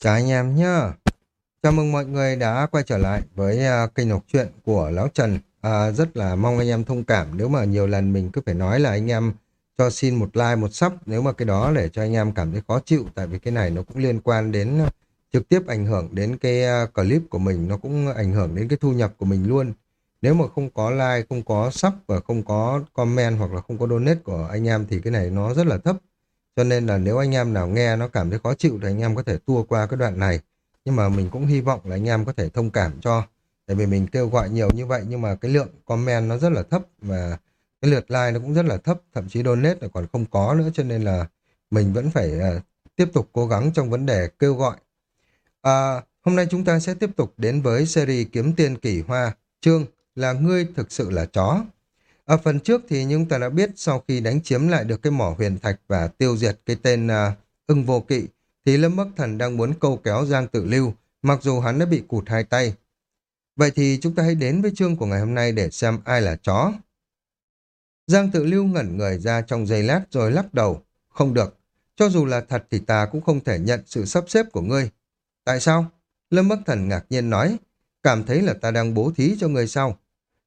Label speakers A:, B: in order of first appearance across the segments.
A: Chào anh em nhá. Chào mừng mọi người đã quay trở lại với uh, kênh đọc truyện của Lão Trần. À, rất là mong anh em thông cảm nếu mà nhiều lần mình cứ phải nói là anh em cho xin một like, một sub nếu mà cái đó để cho anh em cảm thấy khó chịu tại vì cái này nó cũng liên quan đến uh, trực tiếp ảnh hưởng đến cái uh, clip của mình, nó cũng ảnh hưởng đến cái thu nhập của mình luôn. Nếu mà không có like, không có sub và không có comment hoặc là không có donate của anh em thì cái này nó rất là thấp. Cho nên là nếu anh em nào nghe nó cảm thấy khó chịu thì anh em có thể tua qua cái đoạn này. Nhưng mà mình cũng hy vọng là anh em có thể thông cảm cho. Tại vì mình kêu gọi nhiều như vậy nhưng mà cái lượng comment nó rất là thấp và cái lượt like nó cũng rất là thấp. Thậm chí donate là còn không có nữa cho nên là mình vẫn phải uh, tiếp tục cố gắng trong vấn đề kêu gọi. À, hôm nay chúng ta sẽ tiếp tục đến với series Kiếm Tiền Kỷ Hoa. Chương là Ngươi thực sự là chó. Ở phần trước thì chúng ta đã biết sau khi đánh chiếm lại được cái mỏ huyền thạch và tiêu diệt cái tên uh, ưng vô kỵ, thì Lâm Bắc Thần đang muốn câu kéo Giang Tự Lưu, mặc dù hắn đã bị cụt hai tay. Vậy thì chúng ta hãy đến với chương của ngày hôm nay để xem ai là chó. Giang Tự Lưu ngẩn người ra trong giây lát rồi lắc đầu. Không được, cho dù là thật thì ta cũng không thể nhận sự sắp xếp của ngươi. Tại sao? Lâm Bắc Thần ngạc nhiên nói, cảm thấy là ta đang bố thí cho ngươi sao?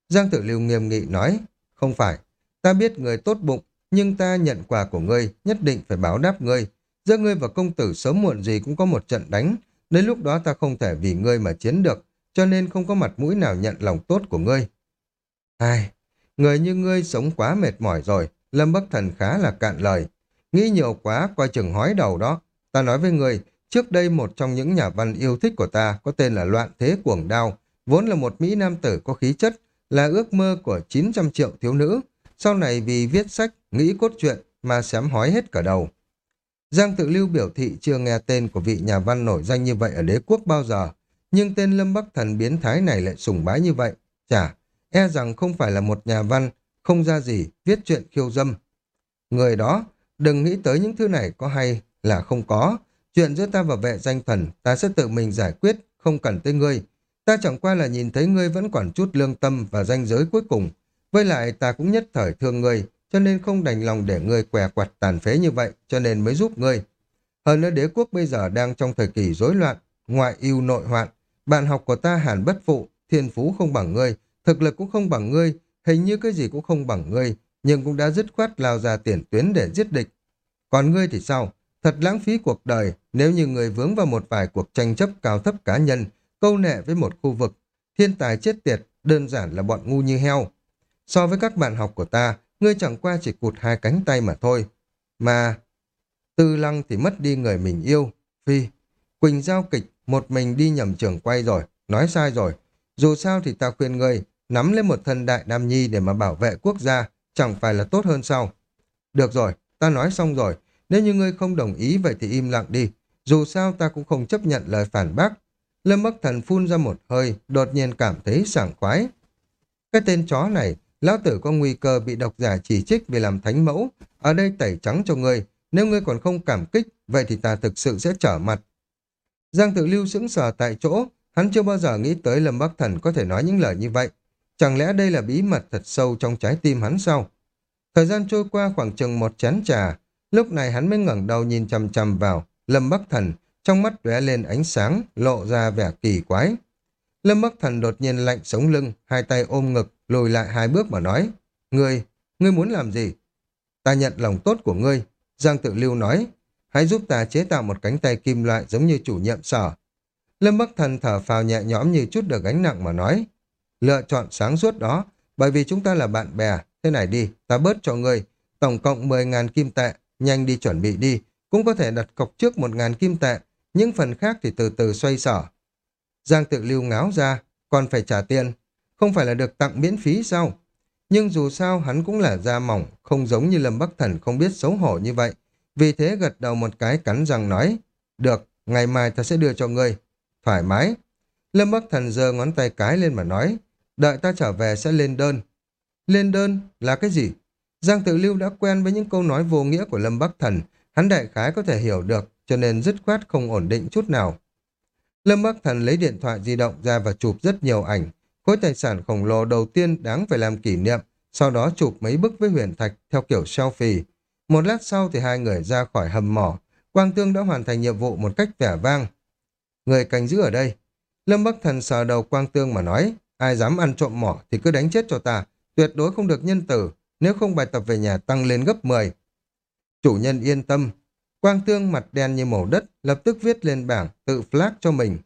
A: Giang Tự Lưu nghiêm nghị nói, không phải, ta biết người tốt bụng, nhưng ta nhận quà của ngươi, nhất định phải báo đáp ngươi. Giữa ngươi và công tử sớm muộn gì cũng có một trận đánh, đến lúc đó ta không thể vì ngươi mà chiến được, cho nên không có mặt mũi nào nhận lòng tốt của ngươi. Ai, người như ngươi sống quá mệt mỏi rồi, Lâm Bắc Thần khá là cạn lời. Nghĩ nhiều quá, coi chừng hói đầu đó. Ta nói với ngươi, trước đây một trong những nhà văn yêu thích của ta có tên là Loạn Thế Cuồng Đao, vốn là một Mỹ Nam tử có khí chất, là ước mơ của 900 triệu thiếu nữ, sau này vì viết sách, nghĩ cốt truyện mà xém hói hết cả đầu. Giang Tự Lưu biểu thị chưa nghe tên của vị nhà văn nổi danh như vậy ở đế quốc bao giờ, nhưng tên Lâm Bắc Thần biến thái này lại sùng bái như vậy. Chả, e rằng không phải là một nhà văn, không ra gì, viết chuyện khiêu dâm. Người đó, đừng nghĩ tới những thứ này có hay là không có. Chuyện giữa ta và vệ danh thần, ta sẽ tự mình giải quyết, không cần tới ngươi. Ta chẳng qua là nhìn thấy ngươi vẫn còn chút lương tâm và danh giới cuối cùng. Với lại ta cũng nhất thời thương ngươi, cho nên không đành lòng để ngươi què quặt tàn phế như vậy, cho nên mới giúp ngươi. Hơn nữa đế quốc bây giờ đang trong thời kỳ rối loạn, ngoại yêu nội hoạn. Bạn học của ta hàn bất phụ, thiên phú không bằng ngươi, thực lực cũng không bằng ngươi, hình như cái gì cũng không bằng ngươi, nhưng cũng đã dứt khoát lao ra tiền tuyến để giết địch. Còn ngươi thì sao? Thật lãng phí cuộc đời nếu như người vướng vào một vài cuộc tranh chấp cao thấp cá nhân, câu nệ với một khu vực. Thiên tài chết tiệt, đơn giản là bọn ngu như heo. So với các bạn học của ta, ngươi chẳng qua chỉ cụt hai cánh tay mà thôi. Mà tư lăng thì mất đi người mình yêu. Phi, Quỳnh giao kịch, một mình đi nhầm trường quay rồi, nói sai rồi. Dù sao thì ta khuyên ngươi, nắm lấy một thân đại nam nhi để mà bảo vệ quốc gia, chẳng phải là tốt hơn sao? Được rồi, ta nói xong rồi, nếu như ngươi không đồng ý vậy thì im lặng đi. Dù sao ta cũng không chấp nhận lời phản bác, Lâm Bắc Thần phun ra một hơi, đột nhiên cảm thấy sảng khoái. Cái tên chó này, lão tử có nguy cơ bị độc giả chỉ trích vì làm thánh mẫu. Ở đây tẩy trắng cho ngươi, nếu ngươi còn không cảm kích, vậy thì ta thực sự sẽ trở mặt. Giang Tự Lưu sững sờ tại chỗ, hắn chưa bao giờ nghĩ tới Lâm Bắc Thần có thể nói những lời như vậy. Chẳng lẽ đây là bí mật thật sâu trong trái tim hắn sao? Thời gian trôi qua khoảng chừng một chén trà, lúc này hắn mới ngẩng đầu nhìn chằm chằm vào Lâm Bắc Thần, trong mắt lóe lên ánh sáng, lộ ra vẻ kỳ quái. Lâm Bắc Thần đột nhiên lạnh sống lưng, hai tay ôm ngực, lùi lại hai bước mà nói. Ngươi, ngươi muốn làm gì? Ta nhận lòng tốt của ngươi. Giang Tự Lưu nói, hãy giúp ta chế tạo một cánh tay kim loại giống như chủ nhiệm sở. Lâm Bắc Thần thở phào nhẹ nhõm như chút được gánh nặng mà nói. Lựa chọn sáng suốt đó, bởi vì chúng ta là bạn bè. Thế này đi, ta bớt cho ngươi. Tổng cộng 10.000 kim tệ, nhanh đi chuẩn bị đi. Cũng có thể đặt cọc trước 1.000 kim tệ, những phần khác thì từ từ xoay sở. Giang tự lưu ngáo ra, còn phải trả tiền, không phải là được tặng miễn phí sao? Nhưng dù sao hắn cũng là da mỏng, không giống như Lâm Bắc Thần không biết xấu hổ như vậy. Vì thế gật đầu một cái cắn răng nói, được, ngày mai ta sẽ đưa cho ngươi. Thoải mái. Lâm Bắc Thần giơ ngón tay cái lên mà nói, đợi ta trở về sẽ lên đơn. Lên đơn là cái gì? Giang Tự Lưu đã quen với những câu nói vô nghĩa của Lâm Bắc Thần, hắn đại khái có thể hiểu được, cho nên dứt khoát không ổn định chút nào. Lâm Bắc Thần lấy điện thoại di động ra và chụp rất nhiều ảnh. Khối tài sản khổng lồ đầu tiên đáng phải làm kỷ niệm, sau đó chụp mấy bức với huyền thạch theo kiểu selfie. Một lát sau thì hai người ra khỏi hầm mỏ, Quang Tương đã hoàn thành nhiệm vụ một cách vẻ vang. người canh giữ ở đây. Lâm Bắc Thần sờ đầu quang tương mà nói, ai dám ăn trộm mỏ thì cứ đánh chết cho ta, tuyệt đối không được nhân tử, nếu không bài tập về nhà tăng lên gấp 10. Chủ nhân yên tâm, quang tương mặt đen như màu đất, lập tức viết lên bảng, tự flag cho mình.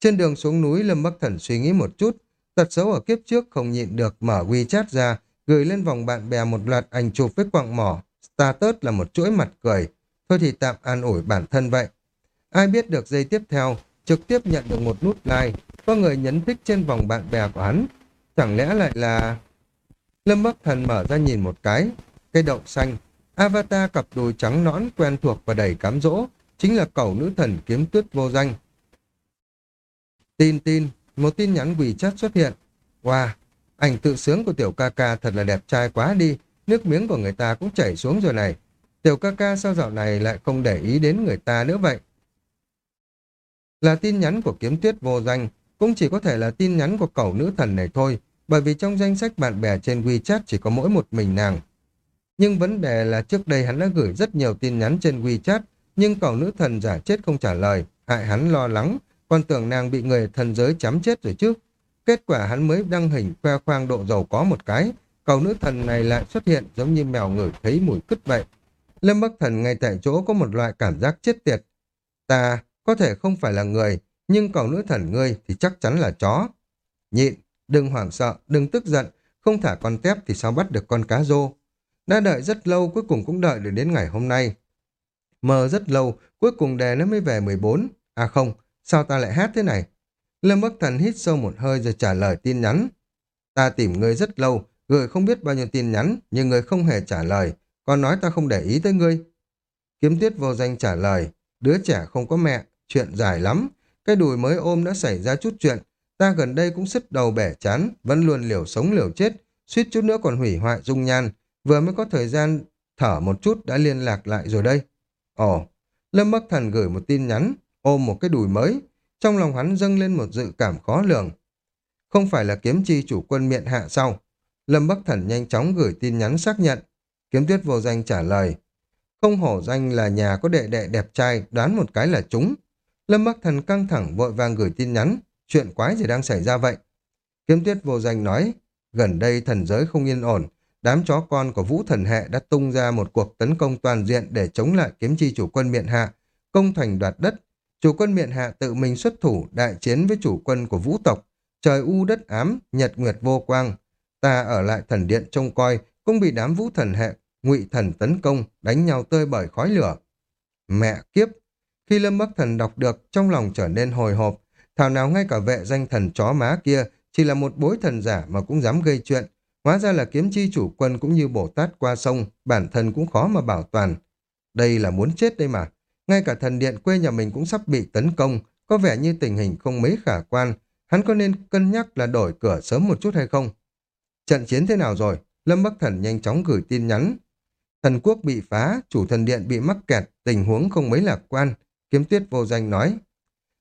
A: Trên đường xuống núi, Lâm Bắc Thần suy nghĩ một chút, tật xấu ở kiếp trước không nhịn được mở WeChat ra, gửi lên vòng bạn bè một loạt ảnh chụp với quặng mỏ, status là một chuỗi mặt cười, thôi thì tạm an ủi bản thân vậy. Ai biết được giây tiếp theo, trực tiếp nhận được một nút like, có người nhấn thích trên vòng bạn bè của hắn. Chẳng lẽ lại là... Lâm Bắc Thần mở ra nhìn một cái, cây đậu xanh, avatar cặp đôi trắng nõn quen thuộc và đầy cám dỗ, chính là cẩu nữ thần kiếm tuyết vô danh. Tin tin, một tin nhắn WeChat xuất hiện. Wow, ảnh tự sướng của tiểu ca ca thật là đẹp trai quá đi, nước miếng của người ta cũng chảy xuống rồi này. Tiểu ca ca sao dạo này lại không để ý đến người ta nữa vậy? Là tin nhắn của kiếm tuyết vô danh, cũng chỉ có thể là tin nhắn của cẩu nữ thần này thôi, bởi vì trong danh sách bạn bè trên WeChat chỉ có mỗi một mình nàng. Nhưng vấn đề là trước đây hắn đã gửi rất nhiều tin nhắn trên WeChat, nhưng cậu nữ thần giả chết không trả lời, hại hắn lo lắng, còn tưởng nàng bị người thần giới chấm chết rồi chứ. Kết quả hắn mới đăng hình khoe khoang độ giàu có một cái, cậu nữ thần này lại xuất hiện giống như mèo ngửi thấy mùi cứt vậy. Lâm Bắc Thần ngay tại chỗ có một loại cảm giác chết tiệt. Ta có thể không phải là người, nhưng cậu nữ thần ngươi thì chắc chắn là chó. Nhịn, đừng hoảng sợ, đừng tức giận, không thả con tép thì sao bắt được con cá rô. Đã đợi rất lâu cuối cùng cũng đợi được đến ngày hôm nay. Mờ rất lâu, cuối cùng đề nó mới về 14. À không, sao ta lại hát thế này? Lâm Bắc Thần hít sâu một hơi rồi trả lời tin nhắn. Ta tìm ngươi rất lâu, gửi không biết bao nhiêu tin nhắn, nhưng ngươi không hề trả lời, còn nói ta không để ý tới ngươi. Kiếm tuyết vô danh trả lời, đứa trẻ không có mẹ, chuyện dài lắm. Cái đùi mới ôm đã xảy ra chút chuyện, ta gần đây cũng sứt đầu bẻ chán, vẫn luôn liều sống liều chết, suýt chút nữa còn hủy hoại dung nhan, vừa mới có thời gian thở một chút đã liên lạc lại rồi đây. Ồ, Lâm Bắc Thần gửi một tin nhắn, ôm một cái đùi mới, trong lòng hắn dâng lên một dự cảm khó lường. Không phải là kiếm chi chủ quân miệng hạ sau. Lâm Bắc Thần nhanh chóng gửi tin nhắn xác nhận. Kiếm tuyết vô danh trả lời. Không hổ danh là nhà có đệ đệ đẹp trai, đoán một cái là chúng. Lâm Bắc Thần căng thẳng vội vàng gửi tin nhắn. Chuyện quái gì đang xảy ra vậy? Kiếm tuyết vô danh nói, gần đây thần giới không yên ổn, đám chó con của Vũ Thần Hệ đã tung ra một cuộc tấn công toàn diện để chống lại kiếm chi chủ quân miện hạ, công thành đoạt đất. Chủ quân miện hạ tự mình xuất thủ đại chiến với chủ quân của Vũ tộc, trời u đất ám, nhật nguyệt vô quang. Ta ở lại thần điện trông coi, cũng bị đám Vũ Thần Hệ, ngụy thần tấn công, đánh nhau tơi bởi khói lửa. Mẹ kiếp! Khi Lâm Bắc Thần đọc được, trong lòng trở nên hồi hộp, thảo nào ngay cả vệ danh thần chó má kia chỉ là một bối thần giả mà cũng dám gây chuyện, Hóa ra là kiếm chi chủ quân cũng như Bồ Tát qua sông, bản thân cũng khó mà bảo toàn. Đây là muốn chết đây mà. Ngay cả thần điện quê nhà mình cũng sắp bị tấn công, có vẻ như tình hình không mấy khả quan. Hắn có nên cân nhắc là đổi cửa sớm một chút hay không? Trận chiến thế nào rồi? Lâm Bắc Thần nhanh chóng gửi tin nhắn. Thần quốc bị phá, chủ thần điện bị mắc kẹt, tình huống không mấy lạc quan. Kiếm tuyết vô danh nói.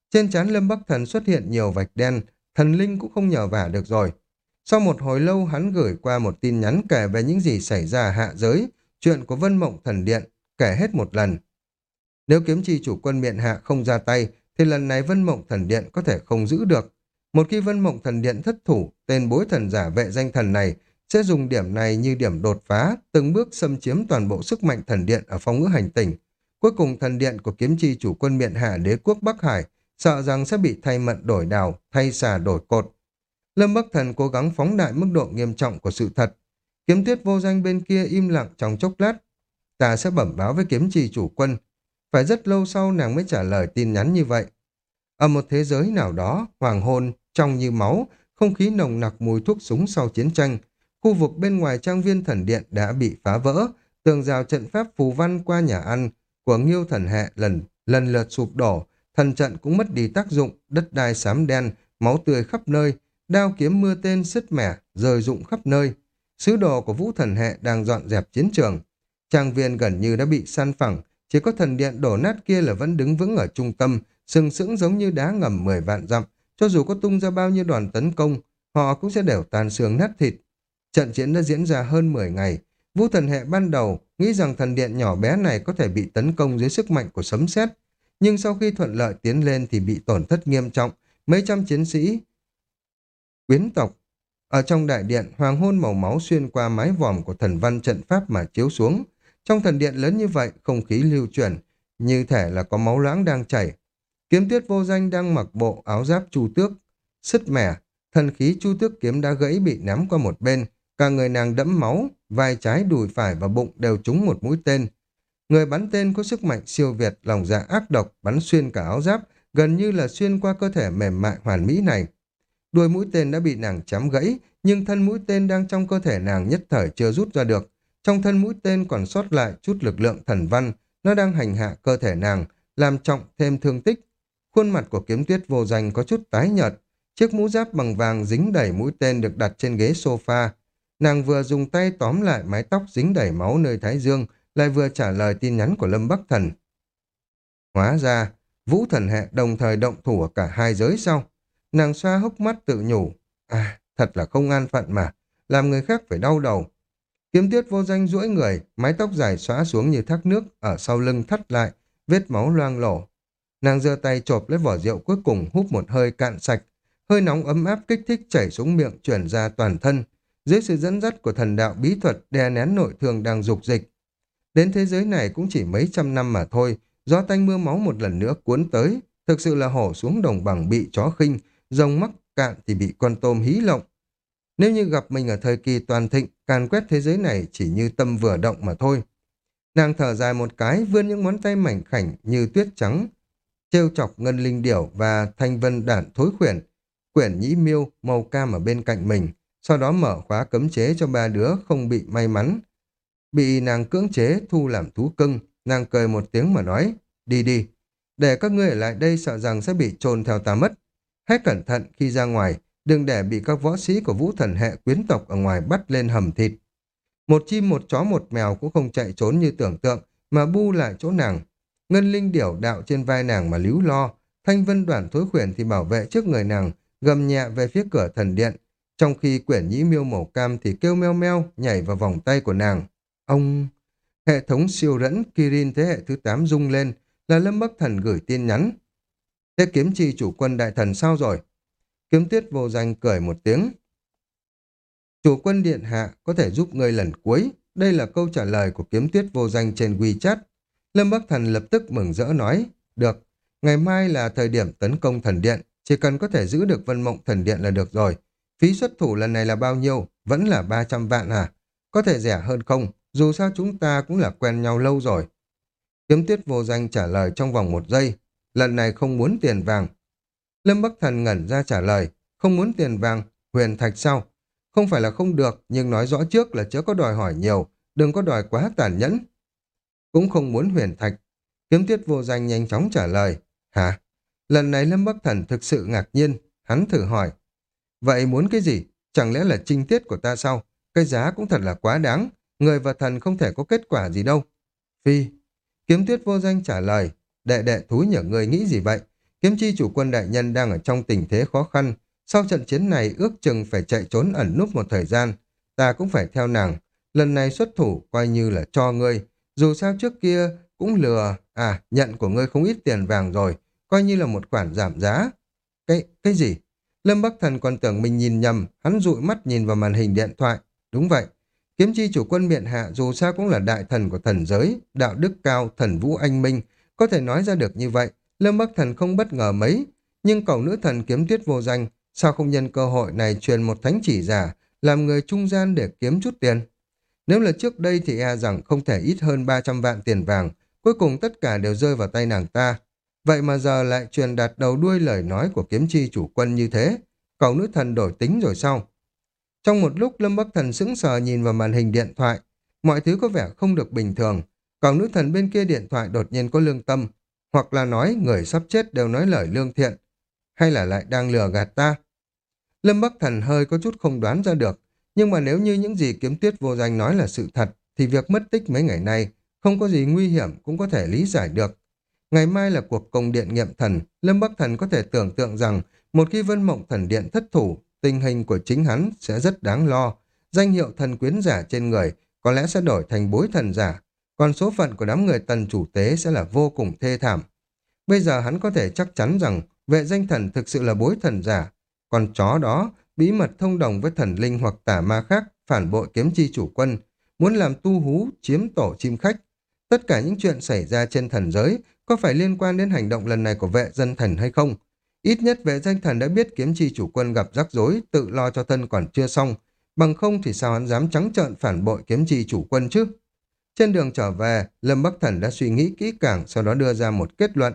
A: Trên trán Lâm Bắc Thần xuất hiện nhiều vạch đen, thần linh cũng không nhờ vả được rồi. Sau một hồi lâu hắn gửi qua một tin nhắn kể về những gì xảy ra hạ giới, chuyện của Vân Mộng Thần Điện, kể hết một lần. Nếu kiếm chi chủ quân miện hạ không ra tay, thì lần này Vân Mộng Thần Điện có thể không giữ được. Một khi Vân Mộng Thần Điện thất thủ, tên bối thần giả vệ danh thần này sẽ dùng điểm này như điểm đột phá, từng bước xâm chiếm toàn bộ sức mạnh thần điện ở phong ngữ hành tinh. Cuối cùng thần điện của kiếm chi chủ quân miện hạ đế quốc Bắc Hải sợ rằng sẽ bị thay mận đổi đào, thay xà đổi cột, Lâm Bắc Thần cố gắng phóng đại mức độ nghiêm trọng của sự thật. Kiếm tuyết vô danh bên kia im lặng trong chốc lát. Ta sẽ bẩm báo với kiếm trì chủ quân. Phải rất lâu sau nàng mới trả lời tin nhắn như vậy. Ở một thế giới nào đó, hoàng hôn, trong như máu, không khí nồng nặc mùi thuốc súng sau chiến tranh, khu vực bên ngoài trang viên thần điện đã bị phá vỡ, tường rào trận pháp phù văn qua nhà ăn của Nghiêu thần hệ lần lần lượt sụp đổ, thần trận cũng mất đi tác dụng, đất đai xám đen, máu tươi khắp nơi, đao kiếm mưa tên sứt mẻ, rời rụng khắp nơi. Sứ đồ của vũ thần hệ đang dọn dẹp chiến trường. Trang viên gần như đã bị săn phẳng, chỉ có thần điện đổ nát kia là vẫn đứng vững ở trung tâm, sừng sững giống như đá ngầm 10 vạn dặm. Cho dù có tung ra bao nhiêu đoàn tấn công, họ cũng sẽ đều tan xương nát thịt. Trận chiến đã diễn ra hơn 10 ngày. Vũ thần hệ ban đầu nghĩ rằng thần điện nhỏ bé này có thể bị tấn công dưới sức mạnh của sấm sét, nhưng sau khi thuận lợi tiến lên thì bị tổn thất nghiêm trọng, mấy trăm chiến sĩ quyến tộc. Ở trong đại điện, hoàng hôn màu máu xuyên qua mái vòm của thần văn trận pháp mà chiếu xuống. Trong thần điện lớn như vậy, không khí lưu chuyển, như thể là có máu loãng đang chảy. Kiếm tuyết vô danh đang mặc bộ áo giáp chu tước, sứt mẻ, thần khí chu tước kiếm đã gãy bị ném qua một bên, cả người nàng đẫm máu, vai trái đùi phải và bụng đều trúng một mũi tên. Người bắn tên có sức mạnh siêu việt, lòng dạ ác độc, bắn xuyên cả áo giáp, gần như là xuyên qua cơ thể mềm mại hoàn mỹ này. Đuôi mũi tên đã bị nàng chém gãy, nhưng thân mũi tên đang trong cơ thể nàng nhất thời chưa rút ra được. Trong thân mũi tên còn sót lại chút lực lượng thần văn, nó đang hành hạ cơ thể nàng, làm trọng thêm thương tích. Khuôn mặt của kiếm tuyết vô danh có chút tái nhợt, chiếc mũ giáp bằng vàng dính đầy mũi tên được đặt trên ghế sofa. Nàng vừa dùng tay tóm lại mái tóc dính đầy máu nơi thái dương, lại vừa trả lời tin nhắn của Lâm Bắc Thần. Hóa ra, vũ thần hệ đồng thời động thủ ở cả hai giới sau. Nàng xoa hốc mắt tự nhủ. À, thật là không an phận mà, làm người khác phải đau đầu. Kiếm tiết vô danh duỗi người, mái tóc dài xóa xuống như thác nước, ở sau lưng thắt lại, vết máu loang lổ. Nàng giơ tay chộp lấy vỏ rượu cuối cùng hút một hơi cạn sạch, hơi nóng ấm áp kích thích chảy xuống miệng chuyển ra toàn thân. Dưới sự dẫn dắt của thần đạo bí thuật đè nén nội thương đang dục dịch. Đến thế giới này cũng chỉ mấy trăm năm mà thôi, gió tanh mưa máu một lần nữa cuốn tới, thực sự là hổ xuống đồng bằng bị chó khinh, rồng mắc cạn thì bị con tôm hí lộng. Nếu như gặp mình ở thời kỳ toàn thịnh, càn quét thế giới này chỉ như tâm vừa động mà thôi. Nàng thở dài một cái, vươn những ngón tay mảnh khảnh như tuyết trắng, trêu chọc ngân linh điểu và thanh vân đản thối khuyển, quyển nhĩ miêu màu cam ở bên cạnh mình, sau đó mở khóa cấm chế cho ba đứa không bị may mắn. Bị nàng cưỡng chế thu làm thú cưng, nàng cười một tiếng mà nói, đi đi, để các ngươi ở lại đây sợ rằng sẽ bị trồn theo ta mất. Hãy cẩn thận khi ra ngoài, đừng để bị các võ sĩ của vũ thần hệ quyến tộc ở ngoài bắt lên hầm thịt. Một chim một chó một mèo cũng không chạy trốn như tưởng tượng, mà bu lại chỗ nàng. Ngân linh điểu đạo trên vai nàng mà líu lo, thanh vân đoàn thối khuyển thì bảo vệ trước người nàng, gầm nhẹ về phía cửa thần điện, trong khi quyển nhĩ miêu màu cam thì kêu meo meo nhảy vào vòng tay của nàng. Ông... Hệ thống siêu rẫn Kirin thế hệ thứ 8 rung lên là Lâm Bắc Thần gửi tin nhắn. Thế kiếm chi chủ quân đại thần sao rồi? Kiếm tiết vô danh cười một tiếng. Chủ quân điện hạ có thể giúp ngươi lần cuối. Đây là câu trả lời của kiếm tiết vô danh trên WeChat. Lâm Bắc Thần lập tức mừng rỡ nói. Được, ngày mai là thời điểm tấn công thần điện. Chỉ cần có thể giữ được vân mộng thần điện là được rồi. Phí xuất thủ lần này là bao nhiêu? Vẫn là 300 vạn à? Có thể rẻ hơn không? Dù sao chúng ta cũng là quen nhau lâu rồi. Kiếm tiết vô danh trả lời trong vòng một giây. Lần này không muốn tiền vàng. Lâm Bắc Thần ngẩn ra trả lời. Không muốn tiền vàng, huyền thạch sao? Không phải là không được, nhưng nói rõ trước là chớ có đòi hỏi nhiều, đừng có đòi quá tàn nhẫn. Cũng không muốn huyền thạch. Kiếm tiết vô danh nhanh chóng trả lời. Hả? Lần này Lâm Bắc Thần thực sự ngạc nhiên, hắn thử hỏi. Vậy muốn cái gì? Chẳng lẽ là trinh tiết của ta sao? Cái giá cũng thật là quá đáng. Người và thần không thể có kết quả gì đâu. Phi. Kiếm tuyết vô danh trả lời. Đệ đệ thúi nhở người nghĩ gì vậy? Kiếm chi chủ quân đại nhân đang ở trong tình thế khó khăn. Sau trận chiến này ước chừng phải chạy trốn ẩn núp một thời gian. Ta cũng phải theo nàng. Lần này xuất thủ coi như là cho ngươi. Dù sao trước kia cũng lừa, à nhận của ngươi không ít tiền vàng rồi, coi như là một khoản giảm giá. Cái, cái gì? Lâm Bắc Thần còn tưởng mình nhìn nhầm, hắn dụi mắt nhìn vào màn hình điện thoại. Đúng vậy, kiếm chi chủ quân miện hạ dù sao cũng là đại thần của thần giới, đạo đức cao, thần vũ anh minh, có thể nói ra được như vậy. Lâm Bắc Thần không bất ngờ mấy, nhưng cậu nữ thần kiếm tuyết vô danh, sao không nhân cơ hội này truyền một thánh chỉ giả, làm người trung gian để kiếm chút tiền? Nếu là trước đây thì e rằng không thể ít hơn 300 vạn tiền vàng, cuối cùng tất cả đều rơi vào tay nàng ta. Vậy mà giờ lại truyền đạt đầu đuôi lời nói của kiếm chi chủ quân như thế. Cậu nữ thần đổi tính rồi sao? Trong một lúc Lâm Bắc Thần sững sờ nhìn vào màn hình điện thoại. Mọi thứ có vẻ không được bình thường. Cậu nữ thần bên kia điện thoại đột nhiên có lương tâm. Hoặc là nói người sắp chết đều nói lời lương thiện. Hay là lại đang lừa gạt ta? Lâm Bắc Thần hơi có chút không đoán ra được. Nhưng mà nếu như những gì kiếm tuyết vô danh nói là sự thật, thì việc mất tích mấy ngày nay không có gì nguy hiểm cũng có thể lý giải được. Ngày mai là cuộc công điện nghiệm thần, Lâm Bắc Thần có thể tưởng tượng rằng một khi Vân Mộng Thần Điện thất thủ, tình hình của chính hắn sẽ rất đáng lo. Danh hiệu thần quyến giả trên người có lẽ sẽ đổi thành bối thần giả, còn số phận của đám người tần chủ tế sẽ là vô cùng thê thảm. Bây giờ hắn có thể chắc chắn rằng vệ danh thần thực sự là bối thần giả. Còn chó đó, bí mật thông đồng với thần linh hoặc tà ma khác, phản bội kiếm chi chủ quân, muốn làm tu hú, chiếm tổ chim khách. Tất cả những chuyện xảy ra trên thần giới có phải liên quan đến hành động lần này của vệ dân thần hay không? Ít nhất vệ danh thần đã biết kiếm chi chủ quân gặp rắc rối, tự lo cho thân còn chưa xong. Bằng không thì sao hắn dám trắng trợn phản bội kiếm chi chủ quân chứ? Trên đường trở về, Lâm Bắc Thần đã suy nghĩ kỹ càng, sau đó đưa ra một kết luận.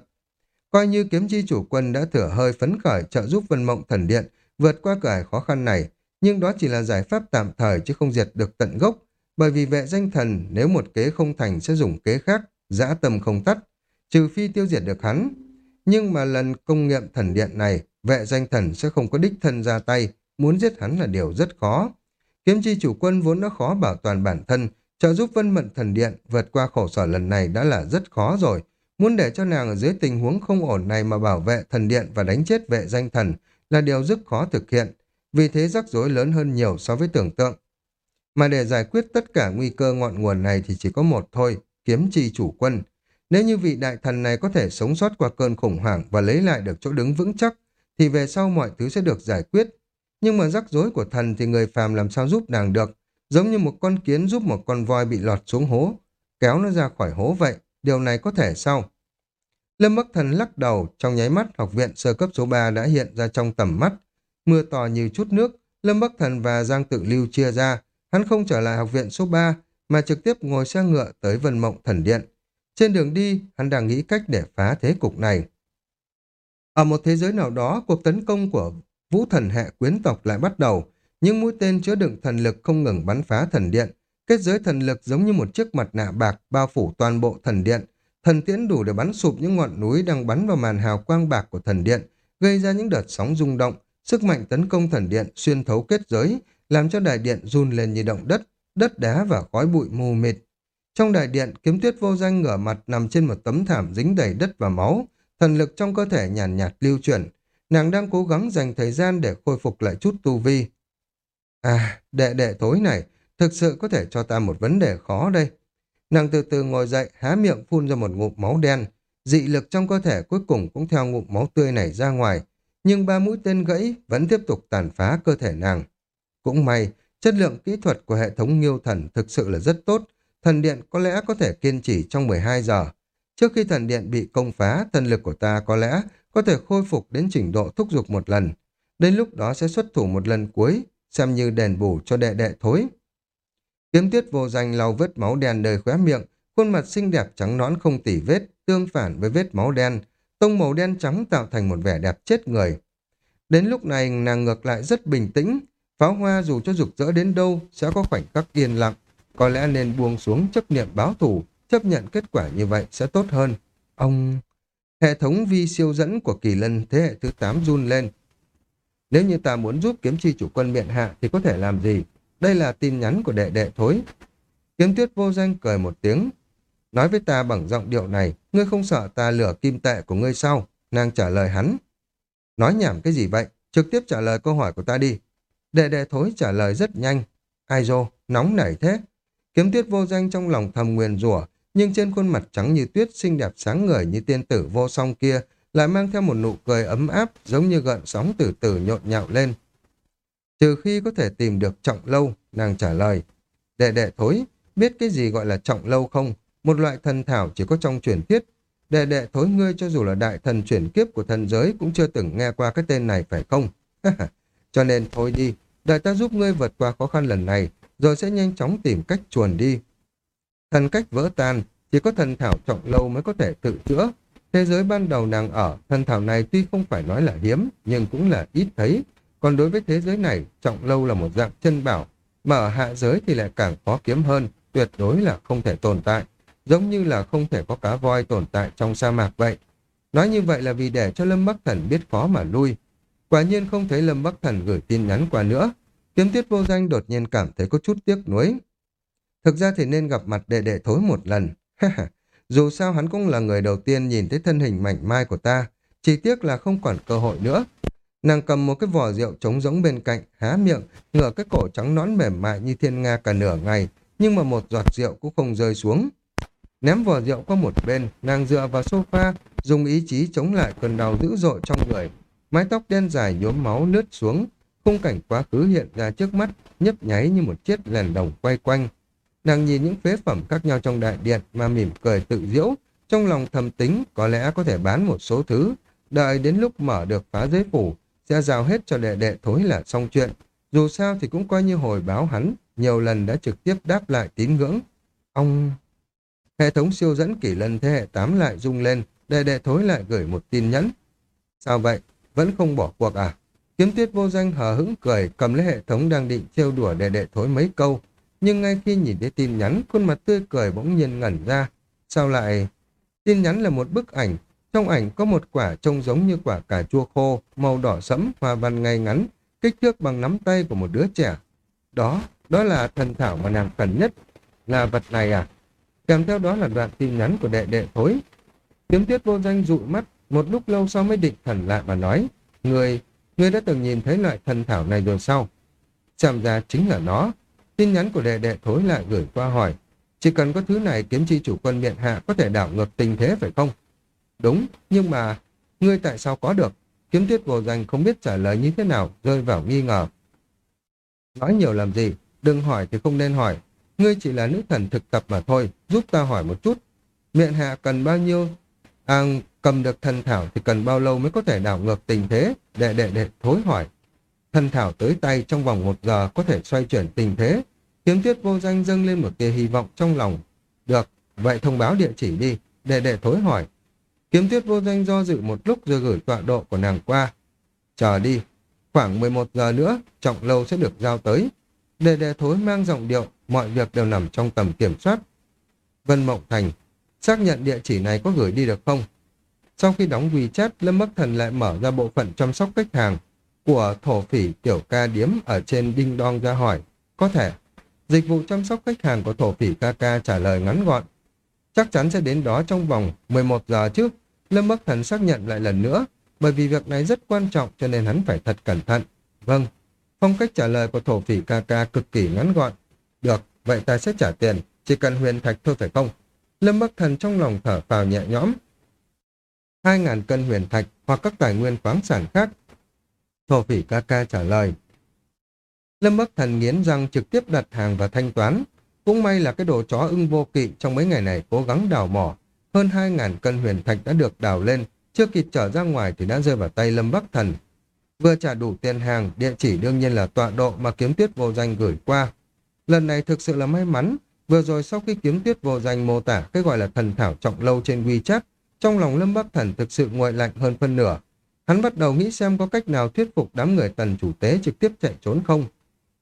A: Coi như kiếm chi chủ quân đã thửa hơi phấn khởi trợ giúp Vân Mộng Thần Điện vượt qua cửa ải khó khăn này, nhưng đó chỉ là giải pháp tạm thời chứ không diệt được tận gốc, bởi vì vệ danh thần nếu một kế không thành sẽ dùng kế khác, dã tâm không tắt, trừ phi tiêu diệt được hắn. Nhưng mà lần công nghiệm thần điện này, vệ danh thần sẽ không có đích thân ra tay, muốn giết hắn là điều rất khó. Kiếm chi chủ quân vốn đã khó bảo toàn bản thân, trợ giúp vân mận thần điện vượt qua khổ sở lần này đã là rất khó rồi. Muốn để cho nàng ở dưới tình huống không ổn này mà bảo vệ thần điện và đánh chết vệ danh thần là điều rất khó thực hiện, vì thế rắc rối lớn hơn nhiều so với tưởng tượng. Mà để giải quyết tất cả nguy cơ ngọn nguồn này thì chỉ có một thôi, kiếm chi chủ quân. Nếu như vị đại thần này có thể sống sót qua cơn khủng hoảng và lấy lại được chỗ đứng vững chắc, thì về sau mọi thứ sẽ được giải quyết. Nhưng mà rắc rối của thần thì người phàm làm sao giúp nàng được, giống như một con kiến giúp một con voi bị lọt xuống hố, kéo nó ra khỏi hố vậy, điều này có thể sao? Lâm Bắc Thần lắc đầu, trong nháy mắt học viện sơ cấp số 3 đã hiện ra trong tầm mắt. Mưa to như chút nước, Lâm Bắc Thần và Giang Tự Lưu chia ra, hắn không trở lại học viện số 3, mà trực tiếp ngồi xe ngựa tới Vân Mộng Thần Điện. Trên đường đi, hắn đang nghĩ cách để phá thế cục này. Ở một thế giới nào đó, cuộc tấn công của vũ thần hệ quyến tộc lại bắt đầu, những mũi tên chứa đựng thần lực không ngừng bắn phá thần điện. Kết giới thần lực giống như một chiếc mặt nạ bạc bao phủ toàn bộ thần điện. Thần tiễn đủ để bắn sụp những ngọn núi đang bắn vào màn hào quang bạc của thần điện, gây ra những đợt sóng rung động, sức mạnh tấn công thần điện xuyên thấu kết giới, làm cho đại điện run lên như động đất, đất đá và khói bụi mù mịt. Trong đại điện, kiếm tuyết vô danh ngửa mặt nằm trên một tấm thảm dính đầy đất và máu, thần lực trong cơ thể nhàn nhạt, nhạt lưu chuyển. Nàng đang cố gắng dành thời gian để khôi phục lại chút tu vi. À, đệ đệ tối này, thực sự có thể cho ta một vấn đề khó đây. Nàng từ từ ngồi dậy, há miệng phun ra một ngụm máu đen. Dị lực trong cơ thể cuối cùng cũng theo ngụm máu tươi này ra ngoài. Nhưng ba mũi tên gãy vẫn tiếp tục tàn phá cơ thể nàng. Cũng may, chất lượng kỹ thuật của hệ thống nghiêu thần thực sự là rất tốt. Thần điện có lẽ có thể kiên trì trong 12 giờ. Trước khi thần điện bị công phá, thần lực của ta có lẽ có thể khôi phục đến trình độ thúc giục một lần. Đến lúc đó sẽ xuất thủ một lần cuối, xem như đền bù cho đệ đệ thối. Kiếm tuyết vô danh lau vết máu đen đời khóe miệng, khuôn mặt xinh đẹp trắng nõn không tỉ vết, tương phản với vết máu đen. Tông màu đen trắng tạo thành một vẻ đẹp chết người. Đến lúc này nàng ngược lại rất bình tĩnh, pháo hoa dù cho rực rỡ đến đâu sẽ có khoảnh khắc yên lặng, có lẽ nên buông xuống chấp niệm báo thù, chấp nhận kết quả như vậy sẽ tốt hơn. Ông... Hệ thống vi siêu dẫn của kỳ lân thế hệ thứ 8 run lên. Nếu như ta muốn giúp kiếm chi chủ quân miệng hạ thì có thể làm gì? Đây là tin nhắn của đệ đệ thối. Kiếm tuyết vô danh cười một tiếng. Nói với ta bằng giọng điệu này, ngươi không sợ ta lửa kim tệ của ngươi sau Nàng trả lời hắn. Nói nhảm cái gì vậy? Trực tiếp trả lời câu hỏi của ta đi. Đệ đệ thối trả lời rất nhanh. Ai dô, nóng nảy thế. Kiếm tuyết vô danh trong lòng thầm nguyền rủa nhưng trên khuôn mặt trắng như tuyết xinh đẹp sáng ngời như tiên tử vô song kia lại mang theo một nụ cười ấm áp giống như gợn sóng từ từ nhộn nhạo lên. Trừ khi có thể tìm được trọng lâu, nàng trả lời. Đệ đệ thối, biết cái gì gọi là trọng lâu không? Một loại thần thảo chỉ có trong truyền thuyết. Đệ đệ thối ngươi cho dù là đại thần chuyển kiếp của thần giới cũng chưa từng nghe qua cái tên này phải không? cho nên thôi đi, đợi ta giúp ngươi vượt qua khó khăn lần này, rồi sẽ nhanh chóng tìm cách chuồn đi. Thần cách vỡ tan, chỉ có thần thảo trọng lâu mới có thể tự chữa. Thế giới ban đầu nàng ở, thần thảo này tuy không phải nói là hiếm, nhưng cũng là ít thấy. Còn đối với thế giới này, trọng lâu là một dạng chân bảo, mà ở hạ giới thì lại càng khó kiếm hơn, tuyệt đối là không thể tồn tại. Giống như là không thể có cá voi tồn tại trong sa mạc vậy. Nói như vậy là vì để cho Lâm Bắc Thần biết khó mà lui. Quả nhiên không thấy Lâm Bắc Thần gửi tin nhắn qua nữa. Kiếm tiết vô danh đột nhiên cảm thấy có chút tiếc nuối. Thực ra thì nên gặp mặt đệ đệ thối một lần. Dù sao hắn cũng là người đầu tiên nhìn thấy thân hình mảnh mai của ta. Chỉ tiếc là không còn cơ hội nữa. Nàng cầm một cái vỏ rượu trống rỗng bên cạnh, há miệng, ngửa cái cổ trắng nõn mềm mại như thiên nga cả nửa ngày, nhưng mà một giọt rượu cũng không rơi xuống. Ném vỏ rượu qua một bên, nàng dựa vào sofa, dùng ý chí chống lại cơn đau dữ dội trong người. Mái tóc đen dài nhuốm máu lướt xuống, khung cảnh quá khứ hiện ra trước mắt, nhấp nháy như một chiếc đèn đồng quay quanh. Nàng nhìn những phế phẩm khác nhau trong đại điện mà mỉm cười tự diễu, trong lòng thầm tính có lẽ có thể bán một số thứ, đợi đến lúc mở được phá giới phủ, sẽ giao hết cho đệ đệ thối là xong chuyện. Dù sao thì cũng coi như hồi báo hắn, nhiều lần đã trực tiếp đáp lại tín ngưỡng. Ông... Hệ thống siêu dẫn kỷ lân thế hệ 8 lại rung lên, đệ đệ thối lại gửi một tin nhắn. Sao vậy? Vẫn không bỏ cuộc à? Kiếm tuyết vô danh hờ hững cười, cầm lấy hệ thống đang định trêu đùa đệ đệ thối mấy câu. Nhưng ngay khi nhìn thấy tin nhắn, khuôn mặt tươi cười bỗng nhiên ngẩn ra. Sao lại... Tin nhắn là một bức ảnh. Trong ảnh có một quả trông giống như quả cà chua khô, màu đỏ sẫm, hoa văn ngay ngắn, kích thước bằng nắm tay của một đứa trẻ. Đó, đó là thần thảo mà nàng cần nhất. Là vật này à? Kèm theo đó là đoạn tin nhắn của đệ đệ thối. Kiếm tiết vô danh dụi mắt, một lúc lâu sau mới định thần lại và nói, Người, người đã từng nhìn thấy loại thần thảo này rồi sao? Chạm ra chính là nó. Tin nhắn của đệ đệ thối lại gửi qua hỏi, chỉ cần có thứ này kiếm chi chủ quân miệng hạ có thể đảo ngược tình thế phải không? Đúng, nhưng mà ngươi tại sao có được? Kiếm tiết vô danh không biết trả lời như thế nào, rơi vào nghi ngờ. Nói nhiều làm gì, đừng hỏi thì không nên hỏi. Ngươi chỉ là nữ thần thực tập mà thôi, giúp ta hỏi một chút. miệng hạ cần bao nhiêu? À, cầm được thần thảo thì cần bao lâu mới có thể đảo ngược tình thế? Đệ đệ đệ thối hỏi. Thần thảo tới tay trong vòng một giờ có thể xoay chuyển tình thế. Kiếm tiết vô danh dâng lên một tia hy vọng trong lòng. Được, vậy thông báo địa chỉ đi. để đệ thối hỏi. Kiếm tiết vô danh do dự một lúc rồi gửi tọa độ của nàng qua. Chờ đi, khoảng 11 giờ nữa, trọng lâu sẽ được giao tới. Đề Đề thối mang giọng điệu, mọi việc đều nằm trong tầm kiểm soát. Vân Mộng Thành, xác nhận địa chỉ này có gửi đi được không? Sau khi đóng WeChat, Lâm Bắc Thần lại mở ra bộ phận chăm sóc khách hàng của thổ phỉ tiểu ca điếm ở trên Đinh Đong ra hỏi. Có thể. Dịch vụ chăm sóc khách hàng của thổ phỉ Kaka trả lời ngắn gọn. Chắc chắn sẽ đến đó trong vòng 11 giờ trước. Lâm Bắc Thần xác nhận lại lần nữa, bởi vì việc này rất quan trọng cho nên hắn phải thật cẩn thận. Vâng, phong cách trả lời của thổ phỉ Kaka cực kỳ ngắn gọn. Được, vậy ta sẽ trả tiền, chỉ cần huyền thạch thôi phải không? Lâm Bắc Thần trong lòng thở phào nhẹ nhõm. 2.000 cân huyền thạch hoặc các tài nguyên khoáng sản khác. Thổ phỉ Kaka trả lời. Lâm Bắc Thần nghiến răng trực tiếp đặt hàng và thanh toán. Cũng may là cái đồ chó ưng vô kỵ trong mấy ngày này cố gắng đào mỏ. Hơn 2.000 cân huyền thạch đã được đào lên, chưa kịp trở ra ngoài thì đã rơi vào tay Lâm Bắc Thần. Vừa trả đủ tiền hàng, địa chỉ đương nhiên là tọa độ mà kiếm tuyết vô danh gửi qua. Lần này thực sự là may mắn, vừa rồi sau khi kiếm tuyết vô danh mô tả cái gọi là thần thảo trọng lâu trên WeChat, trong lòng Lâm Bắc Thần thực sự nguội lạnh hơn phân nửa. Hắn bắt đầu nghĩ xem có cách nào thuyết phục đám người tần chủ tế trực tiếp chạy trốn không.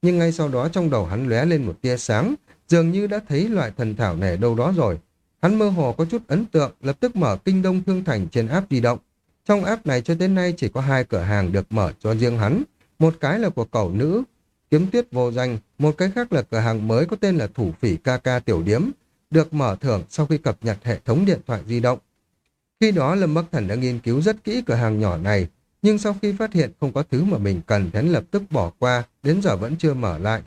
A: Nhưng ngay sau đó trong đầu hắn lóe lên một tia sáng, dường như đã thấy loại thần thảo này đâu đó rồi. Hắn mơ hồ có chút ấn tượng, lập tức mở Kinh Đông Thương Thành trên app di động. Trong app này cho đến nay chỉ có hai cửa hàng được mở cho riêng hắn. Một cái là của cẩu nữ, kiếm tuyết vô danh, một cái khác là cửa hàng mới có tên là Thủ Phỉ KK Tiểu Điếm, được mở thưởng sau khi cập nhật hệ thống điện thoại di động. Khi đó Lâm Bắc Thần đã nghiên cứu rất kỹ cửa hàng nhỏ này, nhưng sau khi phát hiện không có thứ mà mình cần hắn lập tức bỏ qua, đến giờ vẫn chưa mở lại.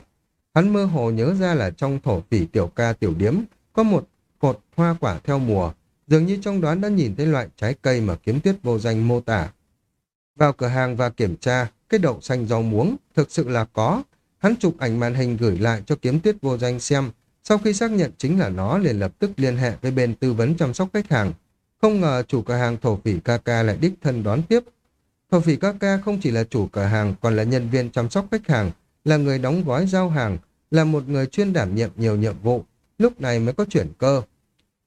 A: Hắn mơ hồ nhớ ra là trong thổ phỉ tiểu ca tiểu điếm có một cột hoa quả theo mùa, dường như trong đoán đã nhìn thấy loại trái cây mà kiếm tuyết vô danh mô tả. Vào cửa hàng và kiểm tra, cái đậu xanh rau muống thực sự là có. Hắn chụp ảnh màn hình gửi lại cho kiếm tuyết vô danh xem, sau khi xác nhận chính là nó liền lập tức liên hệ với bên tư vấn chăm sóc khách hàng. Không ngờ chủ cửa hàng thổ phỉ ca ca lại đích thân đón tiếp. Thổ phỉ ca ca không chỉ là chủ cửa hàng còn là nhân viên chăm sóc khách hàng, là người đóng gói giao hàng, là một người chuyên đảm nhiệm nhiều nhiệm vụ, lúc này mới có chuyển cơ.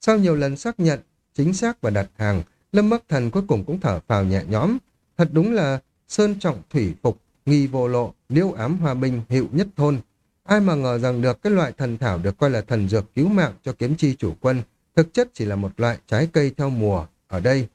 A: Sau nhiều lần xác nhận, chính xác và đặt hàng, Lâm Bắc Thần cuối cùng cũng thở phào nhẹ nhõm. Thật đúng là sơn trọng thủy phục, nghi vô lộ, liễu ám hòa bình, hiệu nhất thôn. Ai mà ngờ rằng được cái loại thần thảo được coi là thần dược cứu mạng cho kiếm chi chủ quân, thực chất chỉ là một loại trái cây theo mùa ở đây.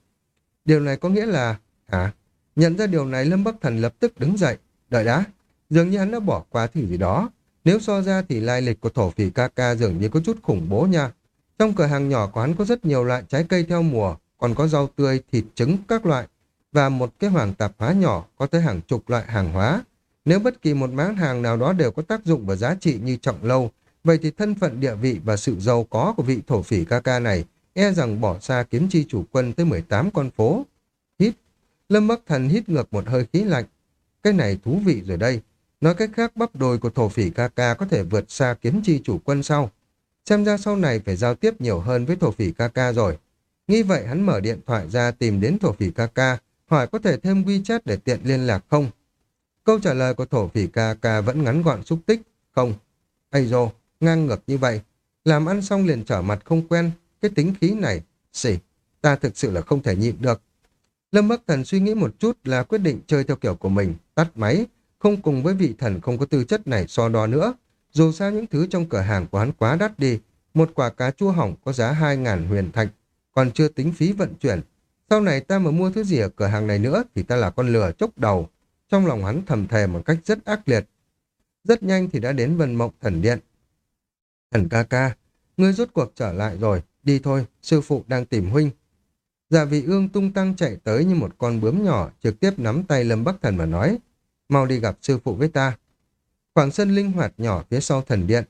A: Điều này có nghĩa là... Hả? Nhận ra điều này Lâm Bắc Thần lập tức đứng dậy. Đợi đã, dường như hắn đã bỏ qua thứ gì đó. Nếu so ra thì lai lịch của thổ phỉ ca ca dường như có chút khủng bố nha. Trong cửa hàng nhỏ của hắn có rất nhiều loại trái cây theo mùa, còn có rau tươi, thịt trứng các loại, và một cái hoàng tạp hóa nhỏ có tới hàng chục loại hàng hóa. Nếu bất kỳ một máng hàng nào đó đều có tác dụng và giá trị như trọng lâu, vậy thì thân phận địa vị và sự giàu có của vị thổ phỉ ca ca này e rằng bỏ xa kiếm chi chủ quân tới 18 con phố. Lâm Bắc Thần hít ngược một hơi khí lạnh. Cái này thú vị rồi đây. Nói cách khác bắp đồi của thổ phỉ ca ca có thể vượt xa kiếm chi chủ quân sau. Xem ra sau này phải giao tiếp nhiều hơn với thổ phỉ ca ca rồi. Nghĩ vậy hắn mở điện thoại ra tìm đến thổ phỉ ca ca, hỏi có thể thêm WeChat để tiện liên lạc không. Câu trả lời của thổ phỉ ca ca vẫn ngắn gọn xúc tích, không. Ây dô, ngang ngược như vậy. Làm ăn xong liền trở mặt không quen, cái tính khí này, xỉ, ta thực sự là không thể nhịn được. Lâm Bắc Thần suy nghĩ một chút là quyết định chơi theo kiểu của mình, tắt máy, không cùng với vị thần không có tư chất này so đo nữa. Dù sao những thứ trong cửa hàng của hắn quá đắt đi, một quả cá chua hỏng có giá 2.000 huyền thạch, còn chưa tính phí vận chuyển. Sau này ta mà mua thứ gì ở cửa hàng này nữa thì ta là con lừa chốc đầu. Trong lòng hắn thầm thề một cách rất ác liệt. Rất nhanh thì đã đến Vân Mộng Thần Điện. Thần ca ca, ngươi rốt cuộc trở lại rồi, đi thôi, sư phụ đang tìm huynh. Dạ vị ương tung tăng chạy tới như một con bướm nhỏ, trực tiếp nắm tay Lâm Bắc Thần và nói, mau đi gặp sư phụ với ta. Khoảng sân linh hoạt nhỏ phía sau thần điện.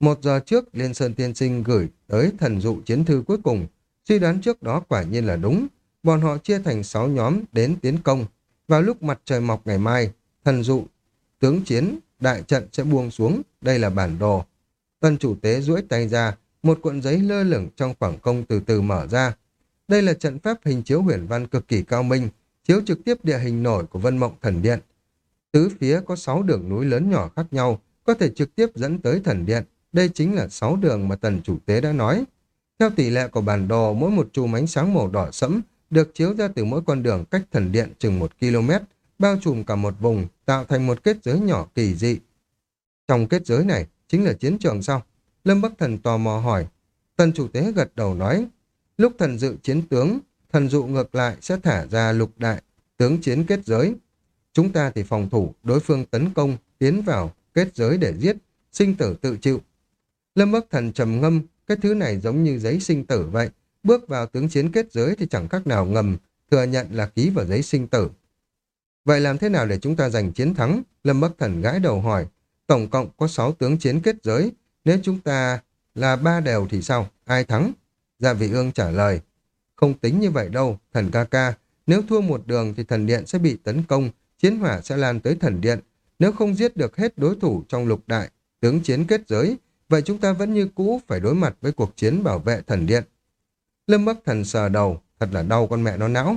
A: Một giờ trước, Liên Sơn Tiên Sinh gửi tới thần dụ chiến thư cuối cùng. Suy đoán trước đó quả nhiên là đúng. Bọn họ chia thành 6 nhóm đến tiến công. Vào lúc mặt trời mọc ngày mai, thần dụ, tướng chiến, đại trận sẽ buông xuống. Đây là bản đồ. Tân chủ tế duỗi tay ra, một cuộn giấy lơ lửng trong khoảng không từ từ mở ra. Đây là trận pháp hình chiếu huyền văn cực kỳ cao minh, chiếu trực tiếp địa hình nổi của Vân Mộng Thần Điện. Tứ phía có 6 đường núi lớn nhỏ khác nhau, có thể trực tiếp dẫn tới thần điện. Đây chính là 6 đường mà tần chủ tế đã nói. Theo tỷ lệ của bản đồ, mỗi một chùm ánh sáng màu đỏ sẫm được chiếu ra từ mỗi con đường cách thần điện chừng 1 km, bao trùm cả một vùng, tạo thành một kết giới nhỏ kỳ dị. Trong kết giới này, chính là chiến trường sao? Lâm Bắc Thần tò mò hỏi. Tần chủ tế gật đầu nói, lúc thần dự chiến tướng, thần dụ ngược lại sẽ thả ra lục đại, tướng chiến kết giới. Chúng ta thì phòng thủ, đối phương tấn công, tiến vào, kết giới để giết, sinh tử tự chịu. Lâm Bắc Thần trầm ngâm, cái thứ này giống như giấy sinh tử vậy. Bước vào tướng chiến kết giới thì chẳng khác nào ngầm, thừa nhận là ký vào giấy sinh tử. Vậy làm thế nào để chúng ta giành chiến thắng? Lâm Bắc Thần gãi đầu hỏi. Tổng cộng có 6 tướng chiến kết giới. Nếu chúng ta là ba đều thì sao? Ai thắng? Gia vị ương trả lời. Không tính như vậy đâu, thần ca ca. Nếu thua một đường thì thần điện sẽ bị tấn công, chiến hỏa sẽ lan tới thần điện. Nếu không giết được hết đối thủ trong lục đại, tướng chiến kết giới, vậy chúng ta vẫn như cũ phải đối mặt với cuộc chiến bảo vệ thần điện. Lâm Bắc Thần sờ đầu, thật là đau con mẹ nó não.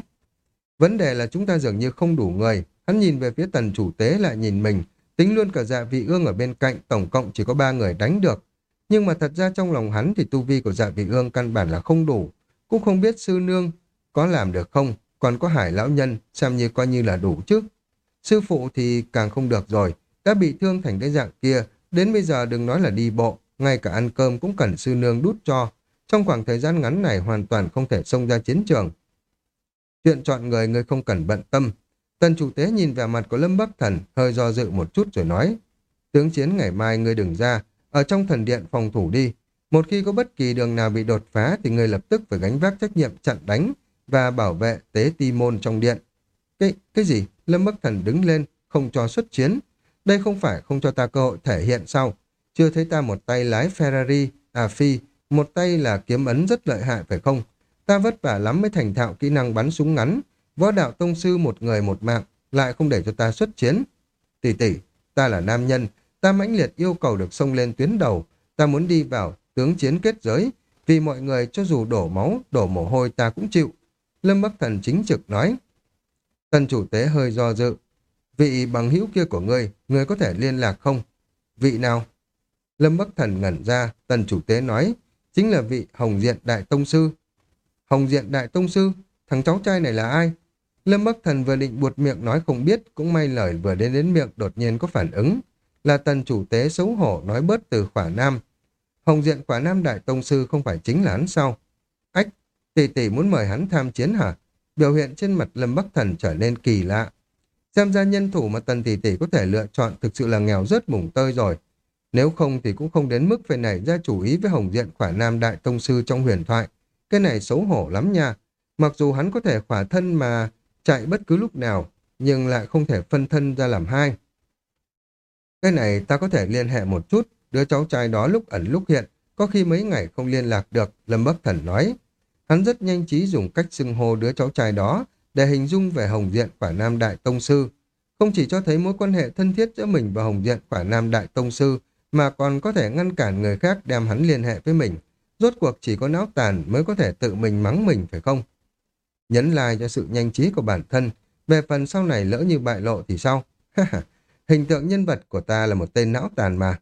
A: Vấn đề là chúng ta dường như không đủ người. Hắn nhìn về phía tần chủ tế lại nhìn mình, tính luôn cả dạ vị ương ở bên cạnh, tổng cộng chỉ có ba người đánh được. Nhưng mà thật ra trong lòng hắn thì tu vi của dạ vị ương căn bản là không đủ. Cũng không biết sư nương có làm được không, còn có hải lão nhân, xem như coi như là đủ chứ. Sư phụ thì càng không được rồi, đã bị thương thành cái dạng kia, đến bây giờ đừng nói là đi bộ, ngay cả ăn cơm cũng cần sư nương đút cho. Trong khoảng thời gian ngắn này hoàn toàn không thể xông ra chiến trường. Chuyện chọn người người không cần bận tâm. Tần chủ tế nhìn vẻ mặt của Lâm Bắc Thần, hơi do dự một chút rồi nói. Tướng chiến ngày mai ngươi đừng ra, ở trong thần điện phòng thủ đi. Một khi có bất kỳ đường nào bị đột phá thì ngươi lập tức phải gánh vác trách nhiệm chặn đánh và bảo vệ tế ti môn trong điện. Cái, cái gì? Lâm Bắc Thần đứng lên, không cho xuất chiến. Đây không phải không cho ta cơ hội thể hiện sao? Chưa thấy ta một tay lái Ferrari, à phi, một tay là kiếm ấn rất lợi hại phải không? Ta vất vả lắm mới thành thạo kỹ năng bắn súng ngắn. Võ đạo tông sư một người một mạng, lại không để cho ta xuất chiến. Tỷ tỷ, ta là nam nhân, ta mãnh liệt yêu cầu được xông lên tuyến đầu. Ta muốn đi vào tướng chiến kết giới, vì mọi người cho dù đổ máu, đổ mồ hôi ta cũng chịu. Lâm Bắc Thần chính trực nói. Tần chủ tế hơi do dự. Vị bằng hữu kia của ngươi, ngươi có thể liên lạc không? Vị nào? Lâm Bắc Thần ngẩn ra, tần chủ tế nói, chính là vị Hồng Diện Đại Tông Sư. Hồng Diện Đại Tông Sư? Thằng cháu trai này là ai? Lâm Bắc Thần vừa định buột miệng nói không biết, cũng may lời vừa đến đến miệng đột nhiên có phản ứng. Là tần chủ tế xấu hổ nói bớt từ khỏa nam. Hồng Diện khỏa nam Đại Tông Sư không phải chính là hắn sao? Ách, tỷ tỷ muốn mời hắn tham chiến hả? biểu hiện trên mặt Lâm Bắc Thần trở nên kỳ lạ. Xem ra nhân thủ mà Tần Tỷ Tỷ có thể lựa chọn thực sự là nghèo rớt mùng tơi rồi. Nếu không thì cũng không đến mức phải nảy ra chủ ý với Hồng Diện khỏa nam đại tông sư trong huyền thoại. Cái này xấu hổ lắm nha. Mặc dù hắn có thể khỏa thân mà chạy bất cứ lúc nào, nhưng lại không thể phân thân ra làm hai. Cái này ta có thể liên hệ một chút, đứa cháu trai đó lúc ẩn lúc hiện, có khi mấy ngày không liên lạc được, Lâm Bắc Thần nói. Hắn rất nhanh trí dùng cách xưng hô đứa cháu trai đó để hình dung về Hồng Diện quả Nam Đại Tông Sư. Không chỉ cho thấy mối quan hệ thân thiết giữa mình và Hồng Diện quả Nam Đại Tông Sư, mà còn có thể ngăn cản người khác đem hắn liên hệ với mình. Rốt cuộc chỉ có não tàn mới có thể tự mình mắng mình phải không? Nhấn like cho sự nhanh trí của bản thân, về phần sau này lỡ như bại lộ thì sao? Hình tượng nhân vật của ta là một tên não tàn mà.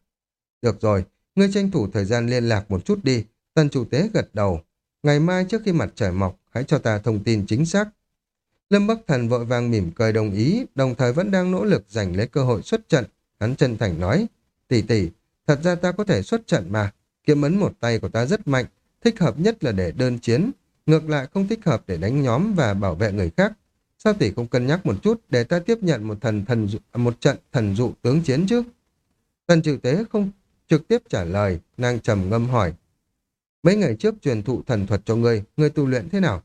A: Được rồi, ngươi tranh thủ thời gian liên lạc một chút đi. Tần chủ tế gật đầu. Ngày mai trước khi mặt trời mọc, hãy cho ta thông tin chính xác. Lâm Bắc Thần vội vàng mỉm cười đồng ý, đồng thời vẫn đang nỗ lực giành lấy cơ hội xuất trận. Hắn chân thành nói, tỷ tỷ, thật ra ta có thể xuất trận mà. Kiếm ấn một tay của ta rất mạnh, thích hợp nhất là để đơn chiến, ngược lại không thích hợp để đánh nhóm và bảo vệ người khác. Sao tỷ không cân nhắc một chút để ta tiếp nhận một thần thần à, một trận thần dụ tướng chiến chứ? Tần trừ tế không trực tiếp trả lời, nàng trầm ngâm hỏi. Mấy ngày trước truyền thụ thần thuật cho ngươi, ngươi tu luyện thế nào?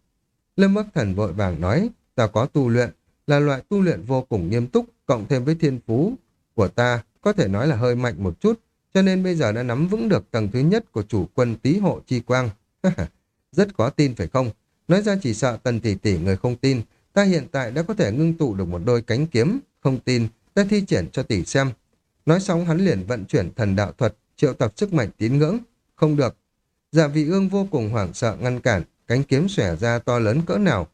A: Lâm Bắc Thần vội vàng nói, ta có tu luyện, là loại tu luyện vô cùng nghiêm túc, cộng thêm với thiên phú của ta, có thể nói là hơi mạnh một chút, cho nên bây giờ đã nắm vững được tầng thứ nhất của chủ quân tý hộ chi quang. Rất có tin phải không? Nói ra chỉ sợ tần tỷ tỷ người không tin, ta hiện tại đã có thể ngưng tụ được một đôi cánh kiếm, không tin, ta thi triển cho tỷ xem. Nói xong hắn liền vận chuyển thần đạo thuật, triệu tập sức mạnh tín ngưỡng. Không được. Dạ vị ương vô cùng hoảng sợ ngăn cản, cánh kiếm xòe ra to lớn cỡ nào.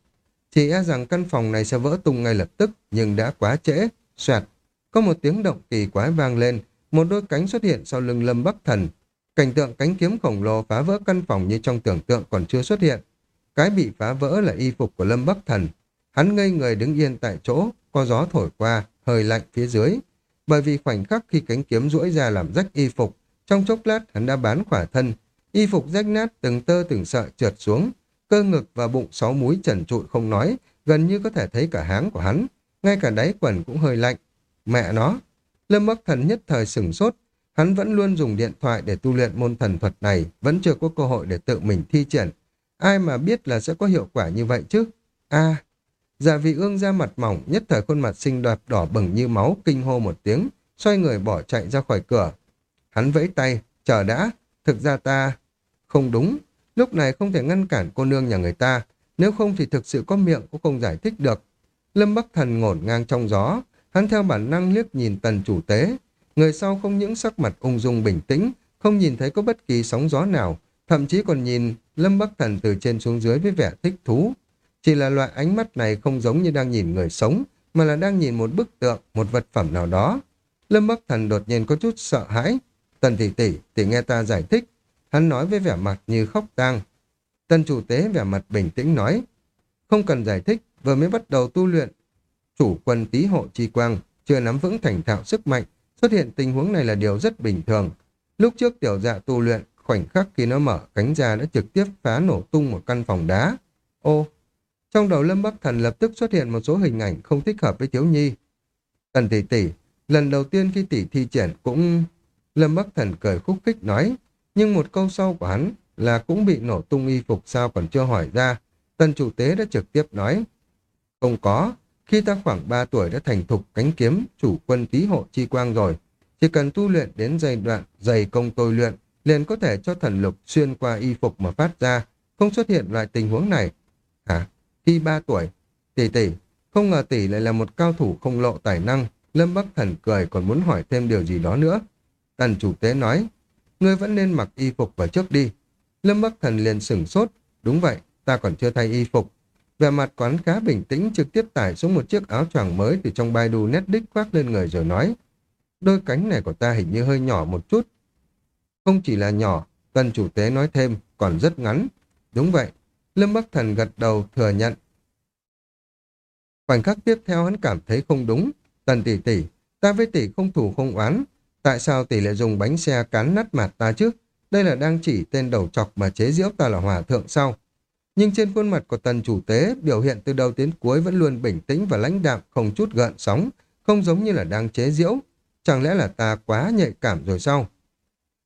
A: Chỉ e rằng căn phòng này sẽ vỡ tung ngay lập tức, nhưng đã quá trễ. Xoẹt. Có một tiếng động kỳ quái vang lên, một đôi cánh xuất hiện sau lưng lâm bắc thần. Cảnh tượng cánh kiếm khổng lồ phá vỡ căn phòng như trong tưởng tượng còn chưa xuất hiện. Cái bị phá vỡ là y phục của lâm bắc thần. Hắn ngây người đứng yên tại chỗ, có gió thổi qua, hơi lạnh phía dưới. Bởi vì khoảnh khắc khi cánh kiếm duỗi ra làm rách y phục, trong chốc lát hắn đã bán khỏa thân. Y phục rách nát từng tơ từng sợi trượt xuống, cơ ngực và bụng sáu múi trần trụi không nói, gần như có thể thấy cả háng của hắn. Ngay cả đáy quần cũng hơi lạnh. Mẹ nó! Lâm Bắc Thần nhất thời sửng sốt. Hắn vẫn luôn dùng điện thoại để tu luyện môn thần thuật này, vẫn chưa có cơ hội để tự mình thi triển. Ai mà biết là sẽ có hiệu quả như vậy chứ? a Dạ vị ương ra mặt mỏng, nhất thời khuôn mặt xinh đẹp đỏ bừng như máu, kinh hô một tiếng, xoay người bỏ chạy ra khỏi cửa. Hắn vẫy tay, chờ đã, thực ra ta... Không đúng, lúc này không thể ngăn cản cô nương nhà người ta, nếu không thì thực sự có miệng cũng không giải thích được. Lâm Bắc Thần ngổn ngang trong gió, hắn theo bản năng liếc nhìn tần chủ tế. Người sau không những sắc mặt ung dung bình tĩnh, không nhìn thấy có bất kỳ sóng gió nào, thậm chí còn nhìn Lâm Bắc Thần từ trên xuống dưới với vẻ thích thú. Chỉ là loại ánh mắt này không giống như đang nhìn người sống, mà là đang nhìn một bức tượng, một vật phẩm nào đó. Lâm Bắc Thần đột nhiên có chút sợ hãi. Tần thị tỷ, tỷ nghe ta giải thích. Hắn nói với vẻ mặt như khóc tang. Tần chủ tế vẻ mặt bình tĩnh nói. Không cần giải thích, vừa mới bắt đầu tu luyện. Chủ quân tí hộ chi quang, chưa nắm vững thành thạo sức mạnh. Xuất hiện tình huống này là điều rất bình thường. Lúc trước tiểu dạ tu luyện, khoảnh khắc khi nó mở cánh ra đã trực tiếp phá nổ tung một căn phòng đá. Ô, trong đầu Lâm Bắc Thần lập tức xuất hiện một số hình ảnh không thích hợp với Thiếu Nhi. Tần tỷ tỷ, lần đầu tiên khi tỷ thi triển cũng... Lâm Bắc Thần cười khúc khích nói, nhưng một câu sau của hắn là cũng bị nổ tung y phục sao còn chưa hỏi ra. Tần chủ tế đã trực tiếp nói, không có, khi ta khoảng 3 tuổi đã thành thục cánh kiếm chủ quân tí hộ chi quang rồi, chỉ cần tu luyện đến giai đoạn dày công tôi luyện, liền có thể cho thần lục xuyên qua y phục mà phát ra, không xuất hiện loại tình huống này. Hả? Khi 3 tuổi, tỷ tỷ, không ngờ tỷ lại là một cao thủ không lộ tài năng. Lâm Bắc Thần cười còn muốn hỏi thêm điều gì đó nữa. Tần chủ tế nói, ngươi vẫn nên mặc y phục vào trước đi. Lâm Bắc Thần liền sửng sốt, đúng vậy, ta còn chưa thay y phục. Về mặt quán khá bình tĩnh trực tiếp tải xuống một chiếc áo choàng mới từ trong Baidu Netdick khoác lên người rồi nói, đôi cánh này của ta hình như hơi nhỏ một chút. Không chỉ là nhỏ, tần chủ tế nói thêm, còn rất ngắn. Đúng vậy, Lâm Bắc Thần gật đầu thừa nhận. Khoảnh khắc tiếp theo hắn cảm thấy không đúng. Tần tỷ tỷ, ta với tỷ không thủ không oán. Tại sao tỷ lại dùng bánh xe cán nát mặt ta chứ? Đây là đang chỉ tên đầu chọc mà chế giễu ta là hòa thượng sau. Nhưng trên khuôn mặt của tần chủ tế, biểu hiện từ đầu đến cuối vẫn luôn bình tĩnh và lãnh đạm, không chút gợn sóng, không giống như là đang chế giễu. Chẳng lẽ là ta quá nhạy cảm rồi sao?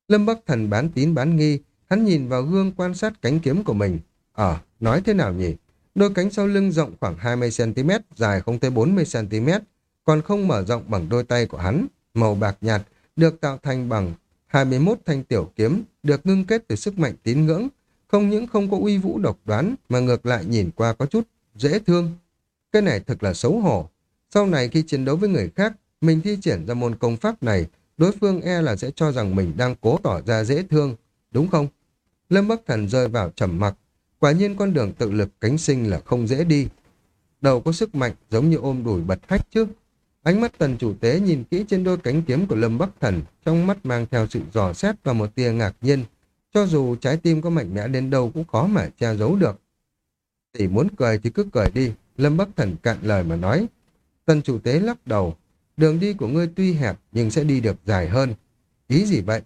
A: Lâm Bắc Thần bán tín bán nghi, hắn nhìn vào gương quan sát cánh kiếm của mình, Ờ, nói thế nào nhỉ? Đôi cánh sau lưng rộng khoảng 20cm, dài không tới 40cm, còn không mở rộng bằng đôi tay của hắn, màu bạc nhạt, được tạo thành bằng 21 thanh tiểu kiếm được ngưng kết từ sức mạnh tín ngưỡng, không những không có uy vũ độc đoán mà ngược lại nhìn qua có chút dễ thương. Cái này thật là xấu hổ. Sau này khi chiến đấu với người khác, mình thi triển ra môn công pháp này, đối phương e là sẽ cho rằng mình đang cố tỏ ra dễ thương, đúng không? Lâm Bắc Thần rơi vào trầm mặc, quả nhiên con đường tự lực cánh sinh là không dễ đi. Đầu có sức mạnh giống như ôm đùi bật hách chứ. Ánh mắt tần chủ tế nhìn kỹ trên đôi cánh kiếm của Lâm Bắc Thần, trong mắt mang theo sự dò xét và một tia ngạc nhiên. Cho dù trái tim có mạnh mẽ đến đâu cũng khó mà che giấu được. Tỷ muốn cười thì cứ cười đi, Lâm Bắc Thần cạn lời mà nói. Tần chủ tế lắc đầu, đường đi của ngươi tuy hẹp nhưng sẽ đi được dài hơn. Ý gì vậy?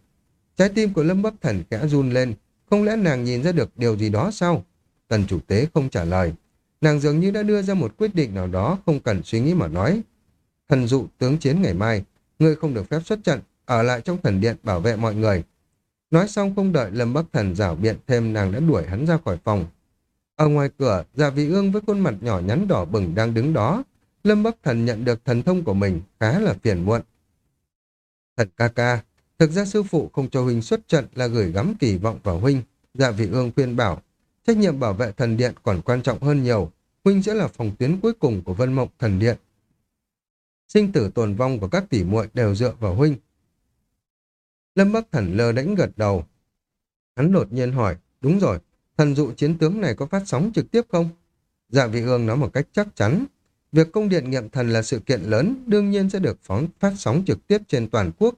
A: Trái tim của Lâm Bắc Thần kẽ run lên, không lẽ nàng nhìn ra được điều gì đó sao? Tần chủ tế không trả lời. Nàng dường như đã đưa ra một quyết định nào đó không cần suy nghĩ mà nói. Thần dụ tướng chiến ngày mai, ngươi không được phép xuất trận, ở lại trong thần điện bảo vệ mọi người. Nói xong không đợi Lâm Bắc Thần rảo biện thêm nàng đã đuổi hắn ra khỏi phòng. Ở ngoài cửa, Dạ Vị Ương với khuôn mặt nhỏ nhắn đỏ bừng đang đứng đó. Lâm Bắc Thần nhận được thần thông của mình khá là phiền muộn. Thần ca ca, thực ra sư phụ không cho huynh xuất trận là gửi gắm kỳ vọng vào huynh. Dạ Vị Ương khuyên bảo, trách nhiệm bảo vệ thần điện còn quan trọng hơn nhiều. Huynh sẽ là phòng tuyến cuối cùng của Vân Mộng thần điện. Sinh tử tồn vong của các tỷ muội đều dựa vào huynh. Lâm Bắc Thần lơ đánh gật đầu. Hắn đột nhiên hỏi, đúng rồi, thần dụ chiến tướng này có phát sóng trực tiếp không? Dạ vị ương nói một cách chắc chắn. Việc công điện nghiệm thần là sự kiện lớn, đương nhiên sẽ được phóng phát sóng trực tiếp trên toàn quốc.